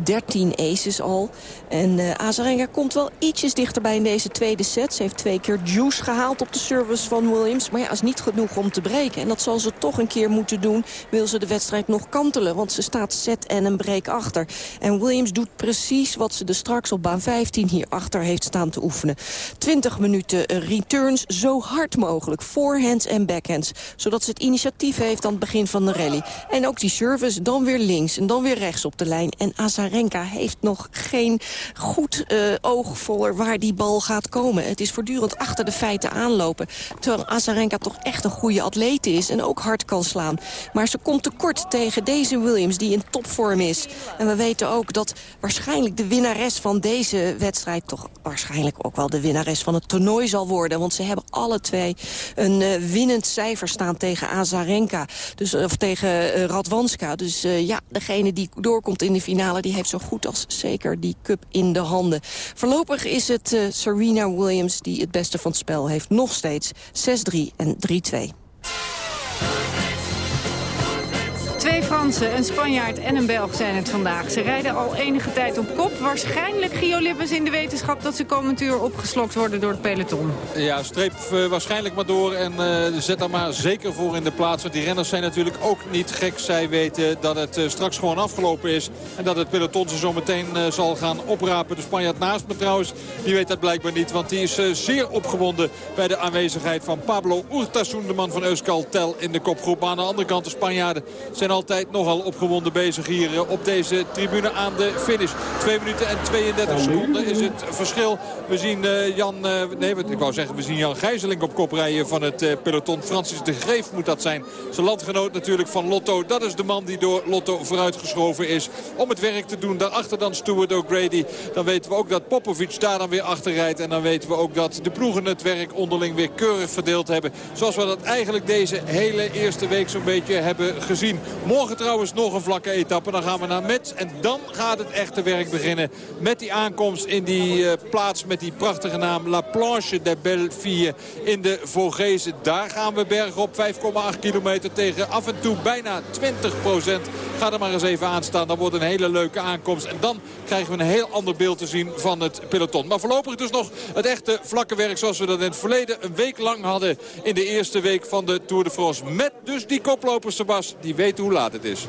13 aces al. En uh, Azarenka komt wel ietsjes dichterbij in deze tweede set. Ze heeft twee keer juice gehaald op de service van Williams. Maar ja, is niet genoeg om te breken. En dat zal ze toch een keer moeten doen. Wil ze de wedstrijd nog kantelen. Want ze staat set en een break achter. En Williams doet precies wat ze er straks op baan 15 hierachter heeft staan te oefenen. 20 minuten returns zo hard mogelijk. Forehands en backhands. Zodat ze het initiatief heeft aan het begin van de race En ook die service, dan weer links en dan weer rechts op de lijn. En Azarenka heeft nog geen goed uh, oog voor waar die bal gaat komen. Het is voortdurend achter de feiten aanlopen. Terwijl Azarenka toch echt een goede atleet is en ook hard kan slaan. Maar ze komt tekort tegen deze Williams die in topvorm is. En we weten ook dat waarschijnlijk de winnares van deze wedstrijd... toch waarschijnlijk ook wel de winnares van het toernooi zal worden. Want ze hebben alle twee een uh, winnend cijfer staan tegen Azarenka. Dus, of tegen uh, Radwanska. Dus uh, ja, degene die doorkomt in de finale... die heeft zo goed als zeker die cup in de handen. Voorlopig is het Serena Williams die het beste van het spel heeft. Nog steeds 6-3 en 3-2. Twee Fransen, een Spanjaard en een Belg zijn het vandaag. Ze rijden al enige tijd op kop. Waarschijnlijk Gio Lippens in de wetenschap dat ze komend uur opgeslokt worden door het peloton. Ja, streep uh, waarschijnlijk maar door en uh, zet daar maar zeker voor in de plaats. Want die renners zijn natuurlijk ook niet gek. Zij weten dat het uh, straks gewoon afgelopen is. En dat het peloton ze zo meteen zal gaan oprapen. De Spanjaard naast me trouwens, die weet dat blijkbaar niet. Want die is zeer opgewonden bij de aanwezigheid van Pablo Urtasun. De man van Euskaltel in de kopgroep. Maar aan de andere kant de Spanjaarden zijn altijd nogal opgewonden bezig hier eh, op deze tribune aan de finish. 2 minuten en 32 seconden is het verschil. We zien uh, Jan, uh, nee, ik wou zeggen, we zien Jan Gijzeling op kop rijden van het peloton. Francis de Greef moet dat zijn. Zijn landgenoot natuurlijk van Lotto. Dat is de man die door Lotto vooruitgeschoven is om het werk te doen. Daarachter dan Stuart O'Grady. Dan weten we ook dat Popovic daar dan weer achter rijdt. En dan weten we ook dat de ploegen het werk onderling weer keurig verdeeld hebben. Zoals we dat eigenlijk deze hele eerste week zo'n beetje hebben gezien. Morgen trouwens nog een vlakke etappe. Dan gaan we naar Metz. En dan gaat het echte werk beginnen. Met die aankomst in die uh, plaats met die prachtige naam La Planche de Belleville in de Vogezen. Daar gaan we bergen op 5,8 kilometer tegen af en toe bijna 20 procent. Ga er maar eens even aan staan. Dan wordt een hele leuke aankomst. En dan krijgen we een heel ander beeld te zien van het peloton. Maar voorlopig dus nog het echte vlakke werk zoals we dat in het verleden een week lang hadden in de eerste week van de Tour de France. Met dus die koplopers, Sebas, die weten hoe laat het is.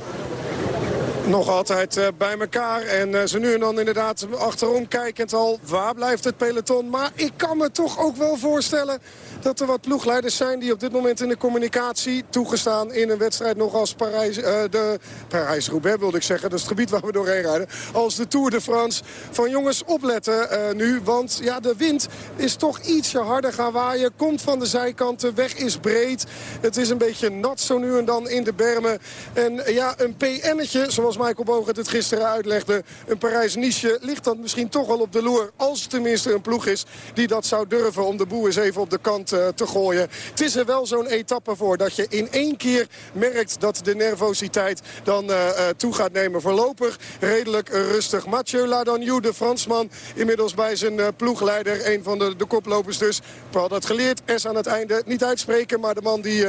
Nog altijd uh, bij elkaar. En uh, ze nu en dan inderdaad achterom kijkend al. Waar blijft het peloton? Maar ik kan me toch ook wel voorstellen dat er wat ploegleiders zijn die op dit moment in de communicatie toegestaan in een wedstrijd nog als Parijs, uh, de Parijs-Roubaix wilde ik zeggen. Dat is het gebied waar we doorheen rijden. Als de Tour de France. Van jongens opletten nu, want ja, de wind is toch ietsje harder gaan waaien. Komt van de zijkant, de weg is breed. Het is een beetje nat zo nu en dan in de bermen. En ja, een PN'tje, zoals Michael Bogert het gisteren uitlegde. Een Parijs-Niche ligt dan misschien toch wel op de loer. Als het tenminste een ploeg is die dat zou durven om de boel eens even op de kant uh, te gooien. Het is er wel zo'n etappe voor dat je in één keer merkt dat de nervositeit dan uh, toe gaat nemen. Voorlopig redelijk rustig. Mathieu Ladagnou, de Fransman, inmiddels bij zijn ploegleider. Een van de, de koplopers dus. We het geleerd, S aan het einde niet uitspreken. Maar de man die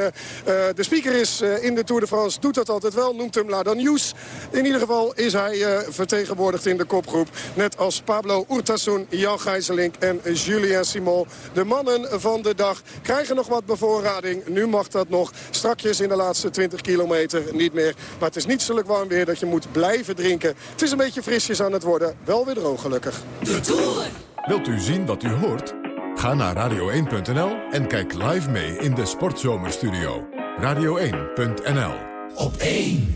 de speaker is in de Tour de France doet dat altijd wel. Noemt hem Ladagnouz. In ieder geval is hij vertegenwoordigd in de kopgroep. Net als Pablo Urtasun, Jan Gijzelink en Julien Simon. De mannen van de dag krijgen nog wat bevoorrading. Nu mag dat nog strakjes in de laatste 20 kilometer niet meer. Maar het is niet zulk warm weer dat je moet blijven drinken. Het is een beetje frisjes aan het worden. Wel weer droog gelukkig. De Tour. Wilt u zien wat u hoort? Ga naar radio1.nl en kijk live mee in de Sportzomerstudio. Radio1.nl Op 1.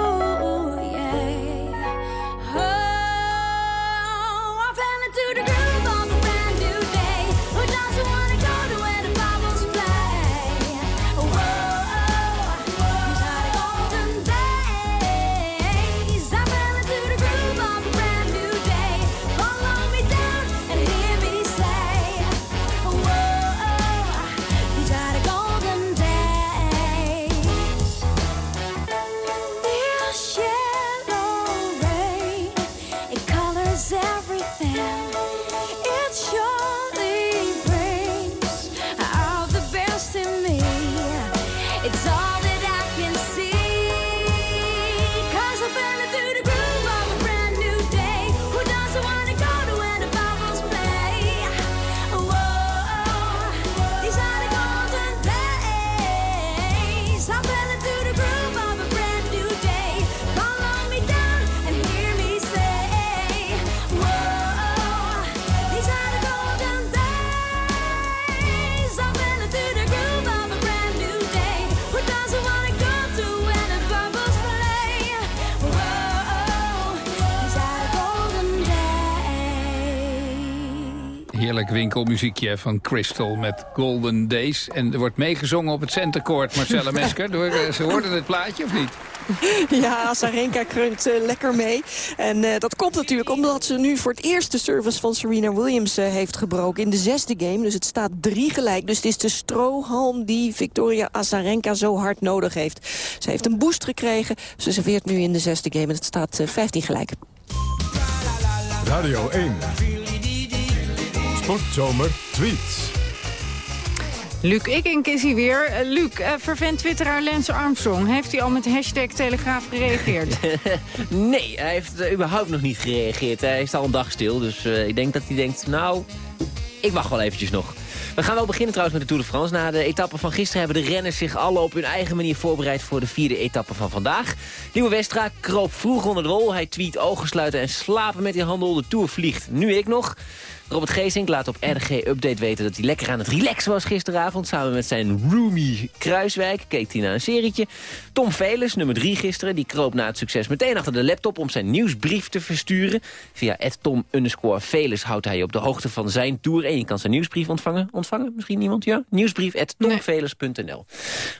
winkelmuziekje van Crystal met Golden Days. En er wordt meegezongen op het centercourt, Marcella Mesker. Door, eh, ze hoorden het plaatje, of niet? *laughs* Ja, Azarenka kreunt uh, lekker mee. En uh, dat komt natuurlijk omdat ze nu voor het eerst de service van Serena Williams uh, heeft gebroken in de zesde game. Dus het staat drie gelijk. Dus het is de strohalm die Victoria Azarenka zo hard nodig heeft. Ze heeft een boost gekregen. Ze serveert nu in de zesde game en het staat 15 gelijk. Radio 1. Sportzomer tweets. Luc Ikink is hier weer. Uh, Luc, uh, vervent twitteraar Lance Armstrong. Heeft hij al met hashtag Telegraaf gereageerd? *laughs* nee, hij heeft uh, überhaupt nog niet gereageerd. Hij is al een dag stil, dus ik denk dat hij denkt... nou, ik wacht wel eventjes nog. We gaan wel beginnen trouwens met de Tour de France. Na de etappe van gisteren hebben de renners zich alle op hun eigen manier voorbereid... voor de vierde etappe van vandaag. Nieuwe Westra kroop vroeg onder de wol. Hij tweet ogen sluiten en slapen met die handel. De Tour vliegt. Nu ik nog. Robert Geesink laat op RG Update weten dat hij lekker aan het relaxen was gisteravond. Samen met zijn roomie Kruiswijk keek hij naar een serietje. Tom Velers, nummer 3 gisteren, die kroop na het succes meteen achter de laptop om zijn nieuwsbrief te versturen. Via Tom Velers houdt hij op de hoogte van zijn tour. En je kan zijn nieuwsbrief ontvangen. Ontvangen? Misschien niemand? Ja? Nieuwsbrief tomvelers.nl.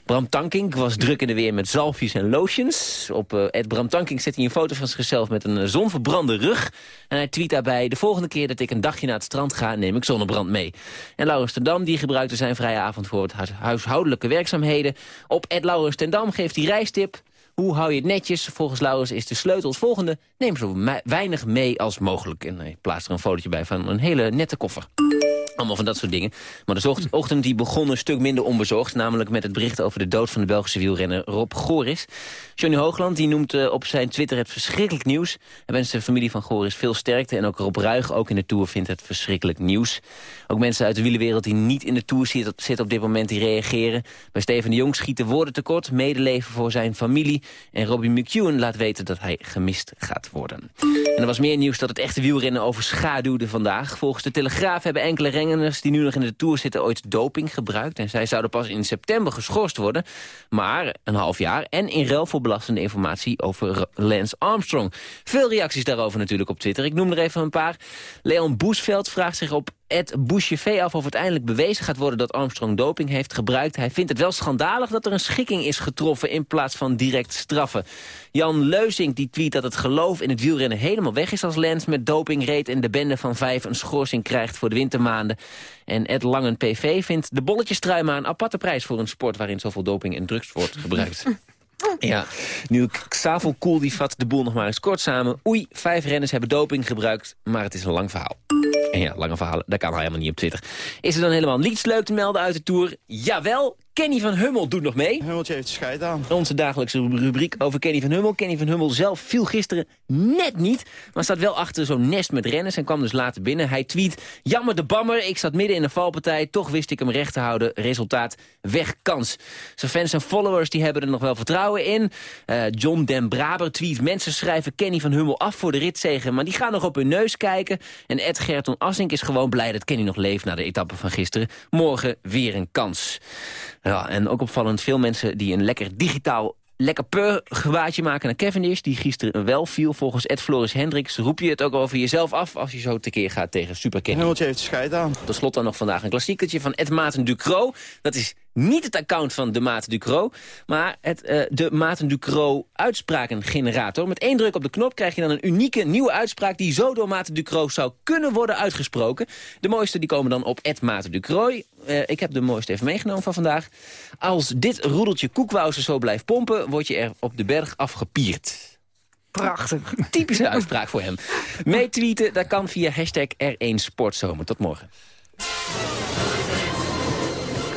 Bram Tankink was druk in de weer met zalfjes en lotions. Op uh, Bram Tankink zet hij een foto van zichzelf met een zonverbrande rug. En hij tweet daarbij, de volgende keer dat ik een dagje naar strand ga, neem ik zonnebrand mee. En Laurens Tendam die gebruikte zijn vrije avond voor het huishoudelijke werkzaamheden. Op Ed Laurens Tendam geeft hij reistip. Hoe hou je het netjes? Volgens Laurens is de sleutel het volgende. Neem zo weinig mee als mogelijk. En hij plaatst er een fotootje bij van een hele nette koffer. Allemaal van dat soort dingen. Maar de ochtend die begon een stuk minder onbezorgd. Namelijk met het bericht over de dood van de Belgische wielrenner Rob Goris. Johnny Hoogland die noemt uh, op zijn Twitter het verschrikkelijk nieuws. Hij wenst de familie van Goris veel sterkte. En ook Rob Ruig, ook in de Tour, vindt het verschrikkelijk nieuws. Ook mensen uit de wielenwereld die niet in de Tour zitten, zitten op dit moment, die reageren. Bij Steven de Jong schieten woorden tekort. Medeleven voor zijn familie. En Robbie McEwen laat weten dat hij gemist gaat worden. En er was meer nieuws dat het echte wielrennen overschaduwde vandaag. Volgens de Telegraaf hebben enkele die nu nog in de Tour zitten ooit doping gebruikt. En zij zouden pas in september geschorst worden. Maar een half jaar en in ruil voor belastende informatie over Lance Armstrong. Veel reacties daarover natuurlijk op Twitter. Ik noem er even een paar. Leon Boesveld vraagt zich op Ed Bouchevé af of uiteindelijk bewezen gaat worden dat Armstrong doping heeft gebruikt. Hij vindt het wel schandalig dat er een schikking is getroffen in plaats van direct straffen. Jan Leuzing die tweet dat het geloof in het wielrennen helemaal weg is als Lens met doping reed en de bende van vijf een schorsing krijgt voor de wintermaanden. En Ed Langen PV vindt de bolletjestruima een aparte prijs voor een sport waarin zoveel doping en drugs wordt gebruikt. *laughs* Ja, nu Xavel Koel die vat de boel nog maar eens kort samen. Oei, vijf renners hebben doping gebruikt, maar het is een lang verhaal. En ja, lange verhalen, dat kan helemaal niet op Twitter. Is er dan helemaal niets leuk te melden uit de Tour? Jawel, Kenny van Hummel doet nog mee. Hummeltje heeft scheid aan. Onze dagelijkse rubriek over Kenny van Hummel. Kenny van Hummel zelf viel gisteren net niet. Maar staat wel achter zo'n nest met renners en kwam dus later binnen. Hij tweet, jammer de bammer, ik zat midden in een valpartij. Toch wist ik hem recht te houden. Resultaat, weg kans. Zijn fans en followers die hebben er nog wel vertrouwen in. Uh, John Den Braber tweet, mensen schrijven Kenny van Hummel af voor de ritzegen. Maar die gaan nog op hun neus kijken. En Ed Gerton Assink is gewoon blij dat Kenny nog leeft na de etappe van gisteren. Morgen weer een kans. Ja, en ook opvallend veel mensen die een lekker digitaal lekker pur gewaadje maken naar Cavendish. Die gisteren wel viel. Volgens Ed Floris Hendricks roep je het ook over jezelf af... als je zo tekeer gaat tegen Super Kenny. Heeft scheid aan. Tot slot dan nog vandaag een klassiekertje van Ed Maarten Ducro. Dat is niet het account van de Maarten Ducro, maar het, uh, de Maarten Ducro uitsprakengenerator. Met één druk op de knop krijg je dan een unieke nieuwe uitspraak... die zo door Maarten Ducro zou kunnen worden uitgesproken. De mooiste die komen dan op Ed Maarten Ducro. Uh, ik heb de mooiste even meegenomen van vandaag. Als dit roedeltje koekwausen zo blijft pompen... word je er op de berg afgepierd. Prachtig. Typische *laughs* uitspraak voor hem. Meetweeten, dat kan via hashtag R1 Sportzomer. Tot morgen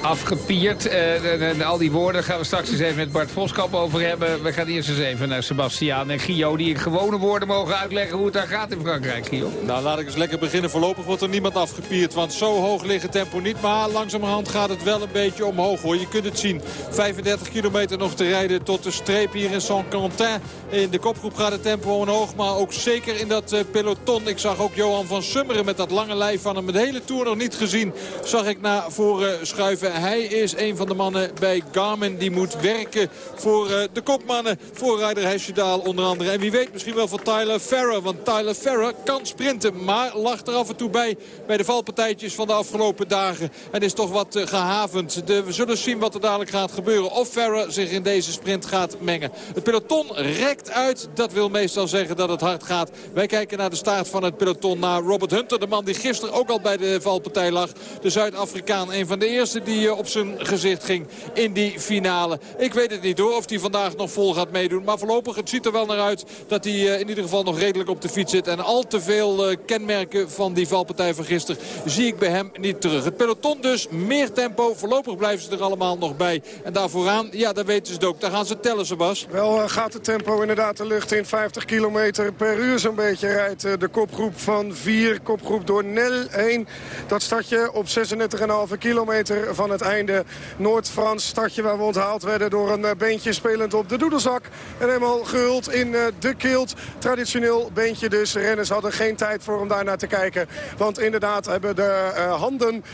afgepierd. Uh, al die woorden gaan we straks eens even met Bart Voskamp over hebben. We gaan eerst eens even naar Sebastiaan en Gio... die in gewone woorden mogen uitleggen hoe het daar gaat in Frankrijk, Gio. Nou, laat ik eens lekker beginnen. Voorlopig wordt er niemand afgepierd. Want zo hoog ligt tempo niet. Maar langzamerhand gaat het wel een beetje omhoog, hoor. Je kunt het zien. 35 kilometer nog te rijden tot de streep hier in Saint-Quentin. In de kopgroep gaat het tempo omhoog. Maar ook zeker in dat uh, peloton. Ik zag ook Johan van Summeren met dat lange lijf van hem. De hele Tour nog niet gezien. Zag ik naar voren schuiven Hij is een van de mannen bij Garmin die moet werken voor uh, de kopmannen. Voorrijder Hesjedaal onder andere. En wie weet misschien wel van Tyler Ferrer. Want Tyler Ferrer kan sprinten. Maar lag er af en toe bij bij de valpartijtjes van de afgelopen dagen. En is toch wat uh, gehavend. We zullen zien wat er dadelijk gaat gebeuren. Of Ferrer zich in deze sprint gaat mengen. Het peloton rekt uit. Dat wil meestal zeggen dat het hard gaat. Wij kijken naar de staart van het peloton. Naar Robert Hunter, de man die gisteren ook al bij de valpartij lag. De Zuid-Afrikaan, een van de eerste die op zijn gezicht ging in die finale. Ik weet het niet hoor of hij vandaag nog vol gaat meedoen. Maar voorlopig, het ziet er wel naar uit dat hij uh, in ieder geval nog redelijk op de fiets zit. En al te veel uh, kenmerken van die valpartij van gisteren zie ik bij hem niet terug. Het peloton dus, meer tempo. Voorlopig blijven ze er allemaal nog bij. En daar vooraan, ja, daar weten ze het ook. Daar gaan ze tellen, Sebas. Wel uh, gaat het tempo inderdaad de lucht in. 50 kilometer per uur zo'n beetje rijdt de kopgroep van 4. Kopgroep door Nel 1. Dat startje op 36,5 kilometer van het einde. Noord-Frans startje waar we onthaald werden door een beentje spelend op de doedelzak. En helemaal gehuld in de kilt. Traditioneel beentje dus. Renners hadden geen tijd voor om daar naar te kijken. Want inderdaad hebben de uh, handen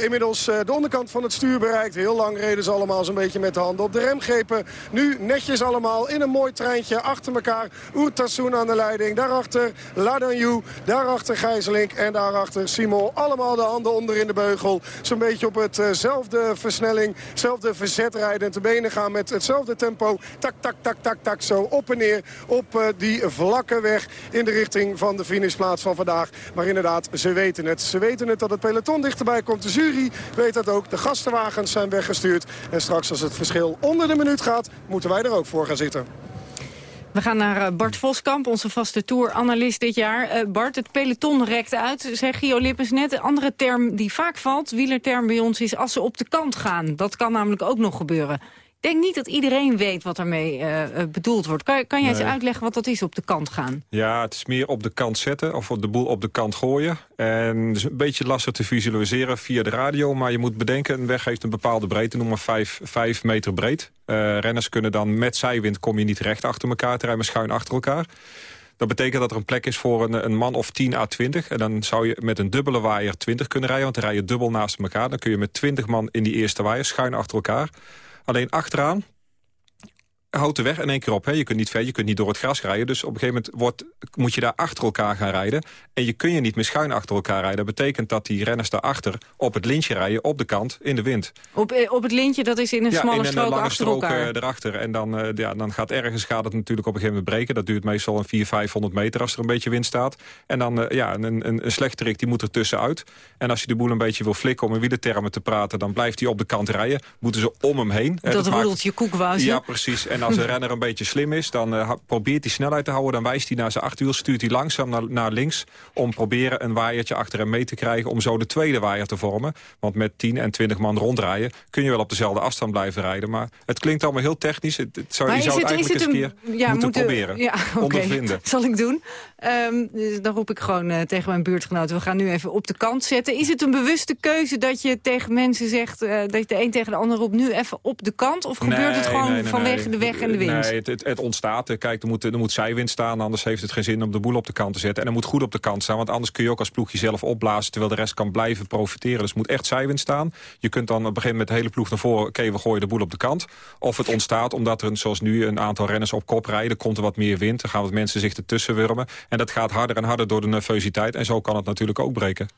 inmiddels de onderkant van het stuur bereikt. Heel lang reden ze allemaal zo'n beetje met de handen op de remgrepen. Nu netjes allemaal in een mooi treintje achter elkaar. Oertassoen aan de leiding. Daarachter Ladanju. Daarachter Gijzelink. En daarachter Simon. Allemaal de handen onder in de beugel. Zo'n beetje op hetzelfde versnelling. Hetzelfde verzet rijden. Te benen gaan met hetzelfde tempo. Tak, tak, tak, tak, tak. Zo op en neer op die vlakke weg in de richting van de finishplaats van vandaag. Maar inderdaad, ze weten het. Ze weten het dat het peloton dichterbij komt. De jury weet dat ook. De gastenwagens zijn weggestuurd. En straks als het verschil onder de minuut gaat, moeten wij er ook voor gaan zitten. We gaan naar Bart Voskamp, onze vaste tour-analyst dit jaar. Uh, Bart, het peloton rekt uit, zegt Gio Lippens net. Een andere term die vaak valt, wielerterm bij ons, is als ze op de kant gaan. Dat kan namelijk ook nog gebeuren. Ik denk niet dat iedereen weet wat ermee uh, bedoeld wordt. Kan, kan jij nee. eens uitleggen wat dat is op de kant gaan? Ja, het is meer op de kant zetten of de boel op de kant gooien. En het is een beetje lastig te visualiseren via de radio. Maar je moet bedenken, een weg heeft een bepaalde breedte, noem maar 5, 5 meter breed. Uh, renners kunnen dan met zijwind, kom je niet recht achter elkaar, te rijden schuin achter elkaar. Dat betekent dat er een plek is voor een, een man of 10 à 20. En dan zou je met een dubbele waaier 20 kunnen rijden. Want dan rij je dubbel naast elkaar. Dan kun je met 20 man in die eerste waaier schuin achter elkaar. Alleen achteraan houdt de weg in één keer op. Hè. Je kunt niet ver, je kunt niet door het gras rijden. Dus op een gegeven moment wordt, moet je daar achter elkaar gaan rijden. En je kun je niet meer schuin achter elkaar rijden. Dat betekent dat die renners daarachter op het lintje rijden, op de kant, in de wind. Op, op het lintje, dat is in een ja, smalle in een strook lange achter strook elkaar. uh, erachter. En dan, uh, ja, dan gaat ergens gaat het natuurlijk op een gegeven moment breken. Dat duurt meestal een 400, 500 meter als er een beetje wind staat. En dan, uh, ja, een, een, een slechterik die moet er tussenuit. En als je de boel een beetje wil flikken om in wielertermen te praten... dan blijft hij op de kant rijden. Moeten ze om hem heen. Dat, dat roedeltje maakt... koekwauzen. Ja, precies. En als een *laughs* renner een beetje slim is, dan uh, probeert hij snelheid te houden. Dan wijst hij naar zijn achterwiel, stuurt hij langzaam naar, naar links... om proberen een waaiertje achter hem mee te krijgen... om zo de tweede waaier te vormen. Want met 10 en 20 man rondrijden... kun je wel op dezelfde afstand blijven rijden. Maar het klinkt allemaal heel technisch. Het, het zou, je zou het, het eigenlijk eens een keer ja, moeten, proberen. Ja, *laughs* okay. Ondervinden. Zal ik doen. Um, dus dan roep ik gewoon uh, tegen mijn buurtgenoten... we gaan nu even op de kant zetten. Is het een bewuste keuze dat je tegen mensen zegt... Uh, dat je de een tegen de ander roept nu even op de kant? Of gebeurt het gewoon nee, nee, vanwege de Nee, het, het, het ontstaat. Kijk, er moet, er moet zijwind staan, anders heeft het geen zin om de boel op de kant te zetten. En er moet goed op de kant staan, want anders kun je ook als ploeg jezelf opblazen... terwijl de rest kan blijven profiteren. Dus er moet echt zijwind staan. Je kunt dan op een gegeven moment de hele ploeg naar voren... oké, we gooien de boel op de kant. Of het ontstaat omdat er, zoals nu, een aantal renners op kop rijden. komt er wat meer wind, dan gaan wat mensen zich ertussen wurmen. En dat gaat harder en harder door de nervositeit. En zo kan het natuurlijk ook breken.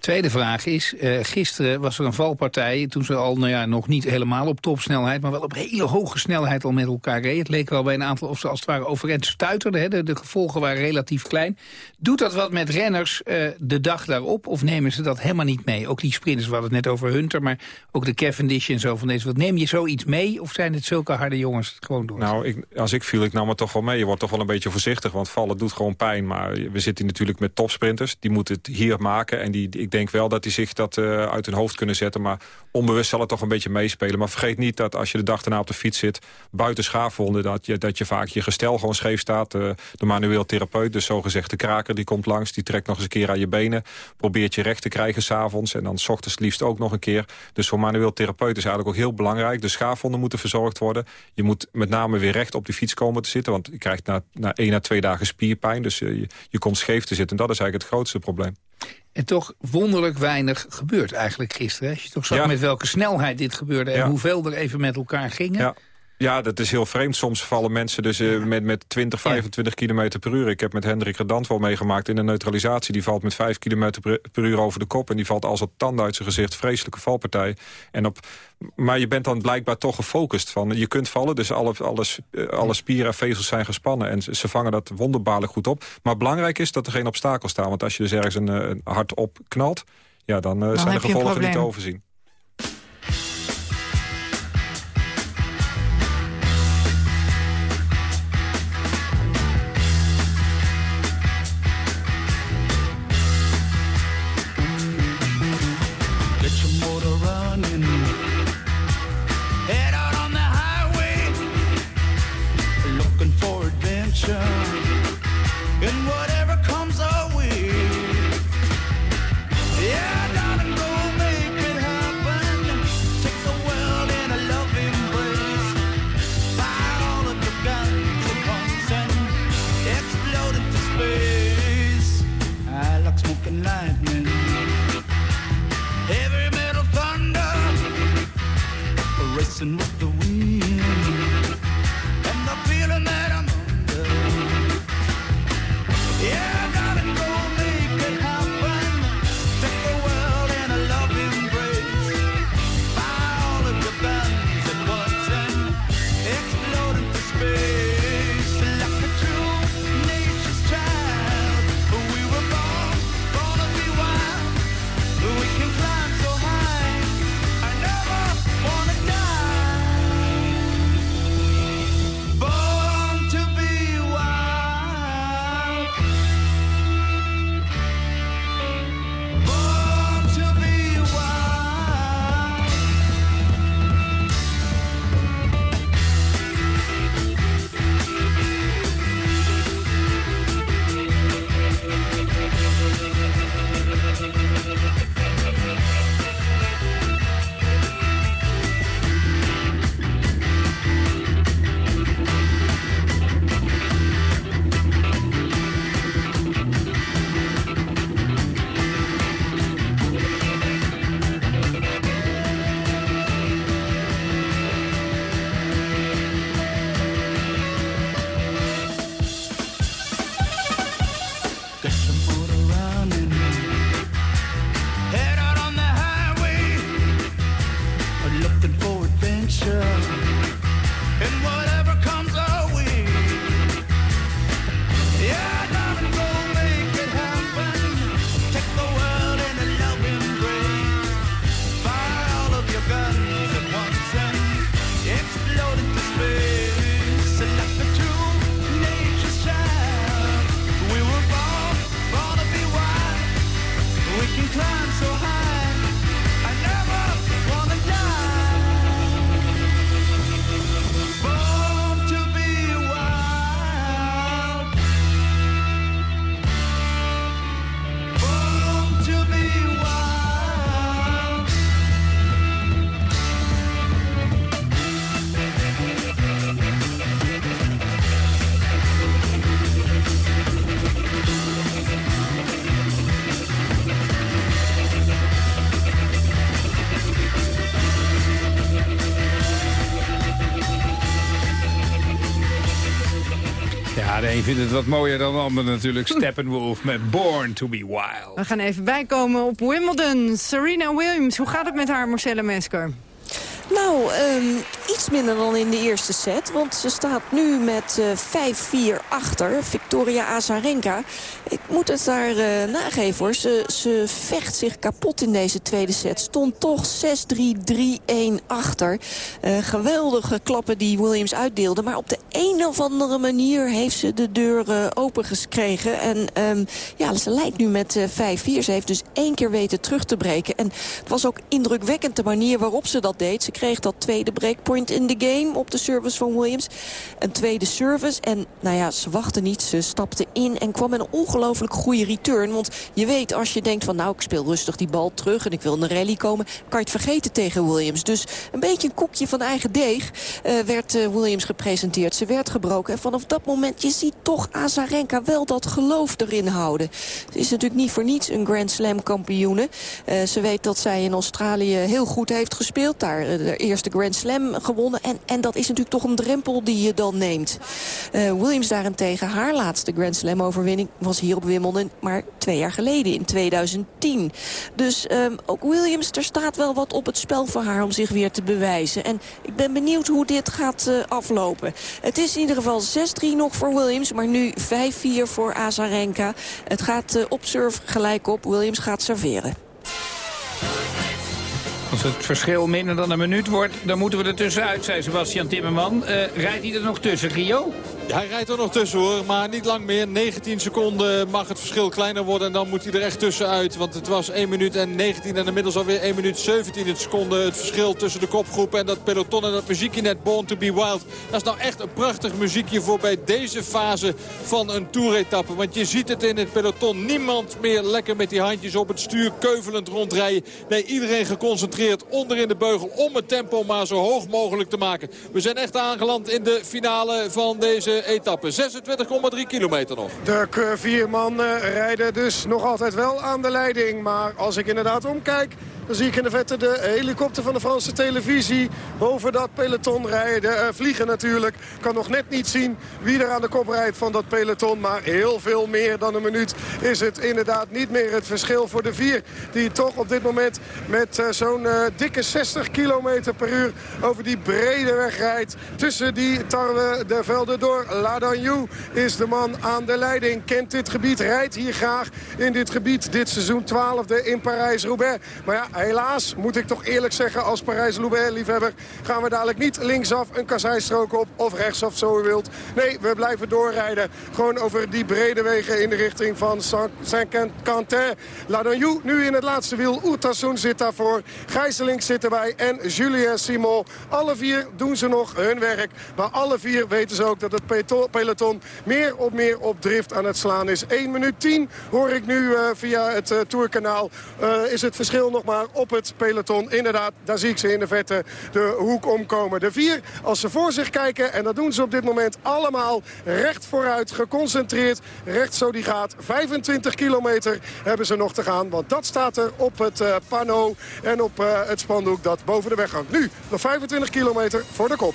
Tweede vraag is, uh, gisteren was er een valpartij... toen ze al nou ja, nog niet helemaal op topsnelheid... maar wel op hele hoge snelheid al met elkaar reden. Het leek wel bij een aantal of ze als het ware overend stuiterden. Hè? De, de, gevolgen waren relatief klein. Doet dat wat met renners uh, de dag daarop? Of nemen ze dat helemaal niet mee? Ook die sprinters, we hadden het net over Hunter... maar ook de Cavendish en zo van deze. Wat neem je zoiets mee? Of zijn het zulke harde jongens gewoon door? Nou, ik, als ik viel, ik nam het toch wel mee. Je wordt toch wel een beetje voorzichtig, want vallen doet gewoon pijn. Maar we zitten natuurlijk met topsprinters. Die moeten het hier maken en die, ik denk wel dat die zich dat uh, uit hun hoofd kunnen zetten. Maar onbewust zal het toch een beetje meespelen. Maar vergeet niet dat als je de dag daarna op de fiets zit... buiten schaafwonden, dat je, dat je vaak je gestel gewoon scheef staat. Uh, de manueel therapeut, dus zogezegd de kraker, die komt langs. Die trekt nog eens een keer aan je benen. Probeert je recht te krijgen s'avonds. En dan s ochtends liefst ook nog een keer. Dus voor manueel therapeut is eigenlijk ook heel belangrijk. De schaafwonden moeten verzorgd worden. Je moet met name weer recht op die fiets komen te zitten. Want je krijgt na, na één à twee dagen spierpijn. Dus uh, je, je komt scheef te zitten. En dat is eigenlijk het grootste probleem. En toch wonderlijk weinig gebeurt eigenlijk gisteren. Als je toch zag Ja. met welke snelheid dit gebeurde... en Ja. hoeveel er even met elkaar gingen. Ja. Ja, dat is heel vreemd. Soms vallen mensen dus eh, met, met 20, 25 km per uur. Ik heb met Hendrik Redant wel meegemaakt in de neutralisatie. Die valt met 5 km per, per uur over de kop. En die valt als een tand uit zijn gezicht. Vreselijke valpartij. En op, maar je bent dan blijkbaar toch gefocust. Van, je kunt vallen, dus alle, alle, eh, alle spieren en vezels zijn gespannen. En ze, vangen dat wonderbaarlijk goed op. Maar belangrijk is dat er geen obstakels staan. Want als je dus ergens een, eh, een hart op knalt... Ja, dan, zijn de gevolgen niet te overzien. Ja, de een vindt het wat mooier dan de ander natuurlijk. Steppenwolf met Born to be Wild. We gaan even bijkomen op Wimbledon. Serena Williams, hoe gaat het met haar, Marcella Mesker? Nou, ehm, iets minder dan in de eerste set. Want ze staat nu met eh 5-4 achter. Victoria Azarenka. Ik moet het daar eh, nageven hoor. Ze, vecht zich kapot in deze tweede set. Stond toch 6-3, 3-1 achter. Eh, geweldige klappen die Williams uitdeelde. Maar op de een of andere manier heeft ze de deur eh, open gekregen. En ehm, ja, ze leidt nu met eh 5-4. Ze heeft dus één keer weten terug te breken. En het was ook indrukwekkend de manier waarop ze dat deed. Ze kreeg dat tweede breakpoint in de game op de service van Williams. Een tweede service en nou ja, ze wachten niet. Ze stapte in en kwam een ongelooflijk goede return. Want je weet als je denkt van nou ik speel rustig die bal terug en ik wil in een rally komen. Kan je het vergeten tegen Williams. Dus een beetje een koekje van eigen deeg eh, werd eh, Williams gepresenteerd. Ze werd gebroken en vanaf dat moment je ziet toch Azarenka wel dat geloof erin houden. Ze is natuurlijk niet voor niets een Grand Slam kampioene. Eh, ze weet dat zij in Australië heel goed heeft gespeeld. Daar de eerste Grand Slam gewonnen. En, en dat is natuurlijk toch een drempel die je dan neemt. Eh, Williams daarentegen, haar laatste Grand Slam overwinning was hier op Wimbledon. Maar twee jaar geleden, in 2010. Dus ehm, ook Williams, er staat wel wat op het spel voor haar om zich weer te bewijzen. En ik ben benieuwd hoe dit gaat eh, aflopen. Het is in ieder geval 6-3 nog voor Williams, maar nu 5-4 voor Azarenka. Het gaat eh, op serve gelijk op. Williams gaat serveren. Als het verschil minder dan een minuut wordt, dan moeten we er tussenuit, zei Sebastian Timmerman. Eh, rijdt hij er nog tussen, Rio? Hij rijdt er nog tussen hoor, maar niet lang meer. 19 seconden mag het verschil kleiner worden en dan moet hij er echt tussenuit. Want het was 1 minuut en 19 en inmiddels alweer 1 minuut 17 seconden het verschil tussen de kopgroep en dat peloton. En dat muziekje net, Born to be Wild. Dat is nou echt een prachtig muziekje voor bij deze fase van een toeretappe. Want je ziet het in het peloton. Niemand meer lekker met die handjes op het stuur keuvelend rondrijden. Nee, iedereen geconcentreerd onder in de beugel om het tempo maar zo hoog mogelijk te maken. We zijn echt aangeland in de finale van deze etappe. 26,3 kilometer nog. De vier mannen rijden dus nog altijd wel aan de leiding. Maar als ik inderdaad omkijk... Dan zie ik in de vette de helikopter van de Franse televisie boven dat peloton rijden. Eh, vliegen natuurlijk. Kan nog net niet zien wie er aan de kop rijdt van dat peloton. Maar heel veel meer dan een minuut is het inderdaad niet meer het verschil voor de vier. Die toch op dit moment met eh, zo'n eh, dikke 60 kilometer per uur over die brede weg rijdt. Tussen die tarwe de velden door. Ladanyu is de man aan de leiding. Kent dit gebied, rijdt hier graag in dit gebied. Dit seizoen 12e in Parijs-Roubaix. Maar ja, helaas moet ik toch eerlijk zeggen als Parijs-Roubaix-liefhebber... gaan we dadelijk niet linksaf een kasseistrook op of rechtsaf zo u wilt. Nee, we blijven doorrijden. Gewoon over die brede wegen in de richting van Saint-Quentin. Ladanyu nu in het laatste wiel. Oertassoen zit daarvoor. Gijselink zit erbij en Julien Simon. Alle vier doen ze nog hun werk. Maar alle vier weten ze ook dat het peloton meer op meer op drift aan het slaan is. 1 minuut 10 hoor ik nu eh, via het eh, Tourkanaal. Eh, is het verschil nog maar op het peloton. Inderdaad, daar zie ik ze in de vette de hoek omkomen. De vier, als ze voor zich kijken, en dat doen ze op dit moment allemaal recht vooruit, geconcentreerd. Recht zo die gaat. 25 kilometer hebben ze nog te gaan, want dat staat er op het pano en op eh, het spandoek dat boven de weg hangt. Nu nog 25 kilometer voor de kop.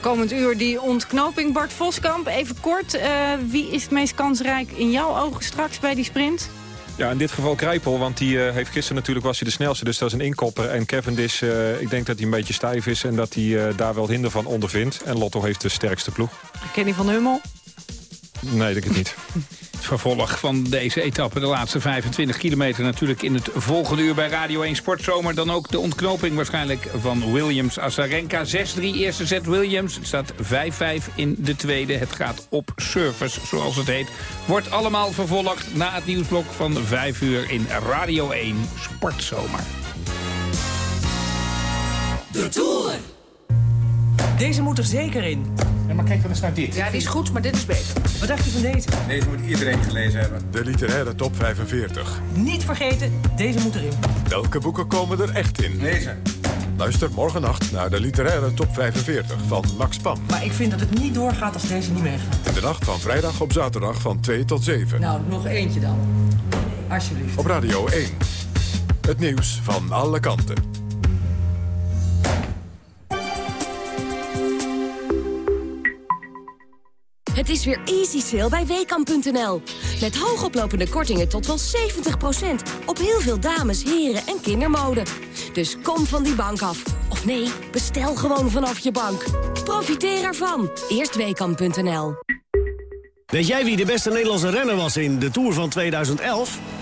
Komend uur die ontknoping. Bart Voskamp, even kort. eh, wie is het meest kansrijk in jouw ogen straks bij die sprint? Ja, in dit geval Krijpel, want die eh, heeft gisteren natuurlijk was hij de snelste. Dus dat is een inkopper. En Cavendish, eh ik denk dat hij een beetje stijf is en dat hij eh, daar wel hinder van ondervindt. En Lotto heeft de sterkste ploeg. Kenny van Hummel. Nee, denk ik niet. *laughs* Het vervolg van deze etappe, de laatste 25 kilometer... natuurlijk in het volgende uur bij Radio 1 Sportzomer. Dan ook de ontknoping waarschijnlijk van Williams Azarenka. 6-3 eerste set Williams. Het staat 5-5 in de tweede. Het gaat op service, zoals het heet. Wordt allemaal vervolgd na het nieuwsblok van 5 uur in Radio 1 Sportzomer. De Tour. Deze moet er zeker in. Ja, maar kijk dan eens naar dit. Ja, die is goed, maar dit is beter. Wat dacht je van deze? Deze moet iedereen gelezen hebben. De literaire top 45. Niet vergeten, deze moet erin. Welke boeken komen er echt in? Deze. Luister morgennacht naar de literaire top 45 van Max Pam. Maar ik vind dat het niet doorgaat als deze niet meegaat. In de nacht van vrijdag op zaterdag van 2 tot 7. Nou, nog eentje dan. Alsjeblieft. Op Radio 1. Het nieuws van alle kanten. Het is weer easy sale bij WKAM.nl. Met hoogoplopende kortingen tot wel 70%. Op heel veel dames, heren en kindermode. Dus kom van die bank af. Of nee, bestel gewoon vanaf je bank. Profiteer ervan. Eerst WKAM.nl. Weet jij wie de beste Nederlandse renner was in de Tour van 2011?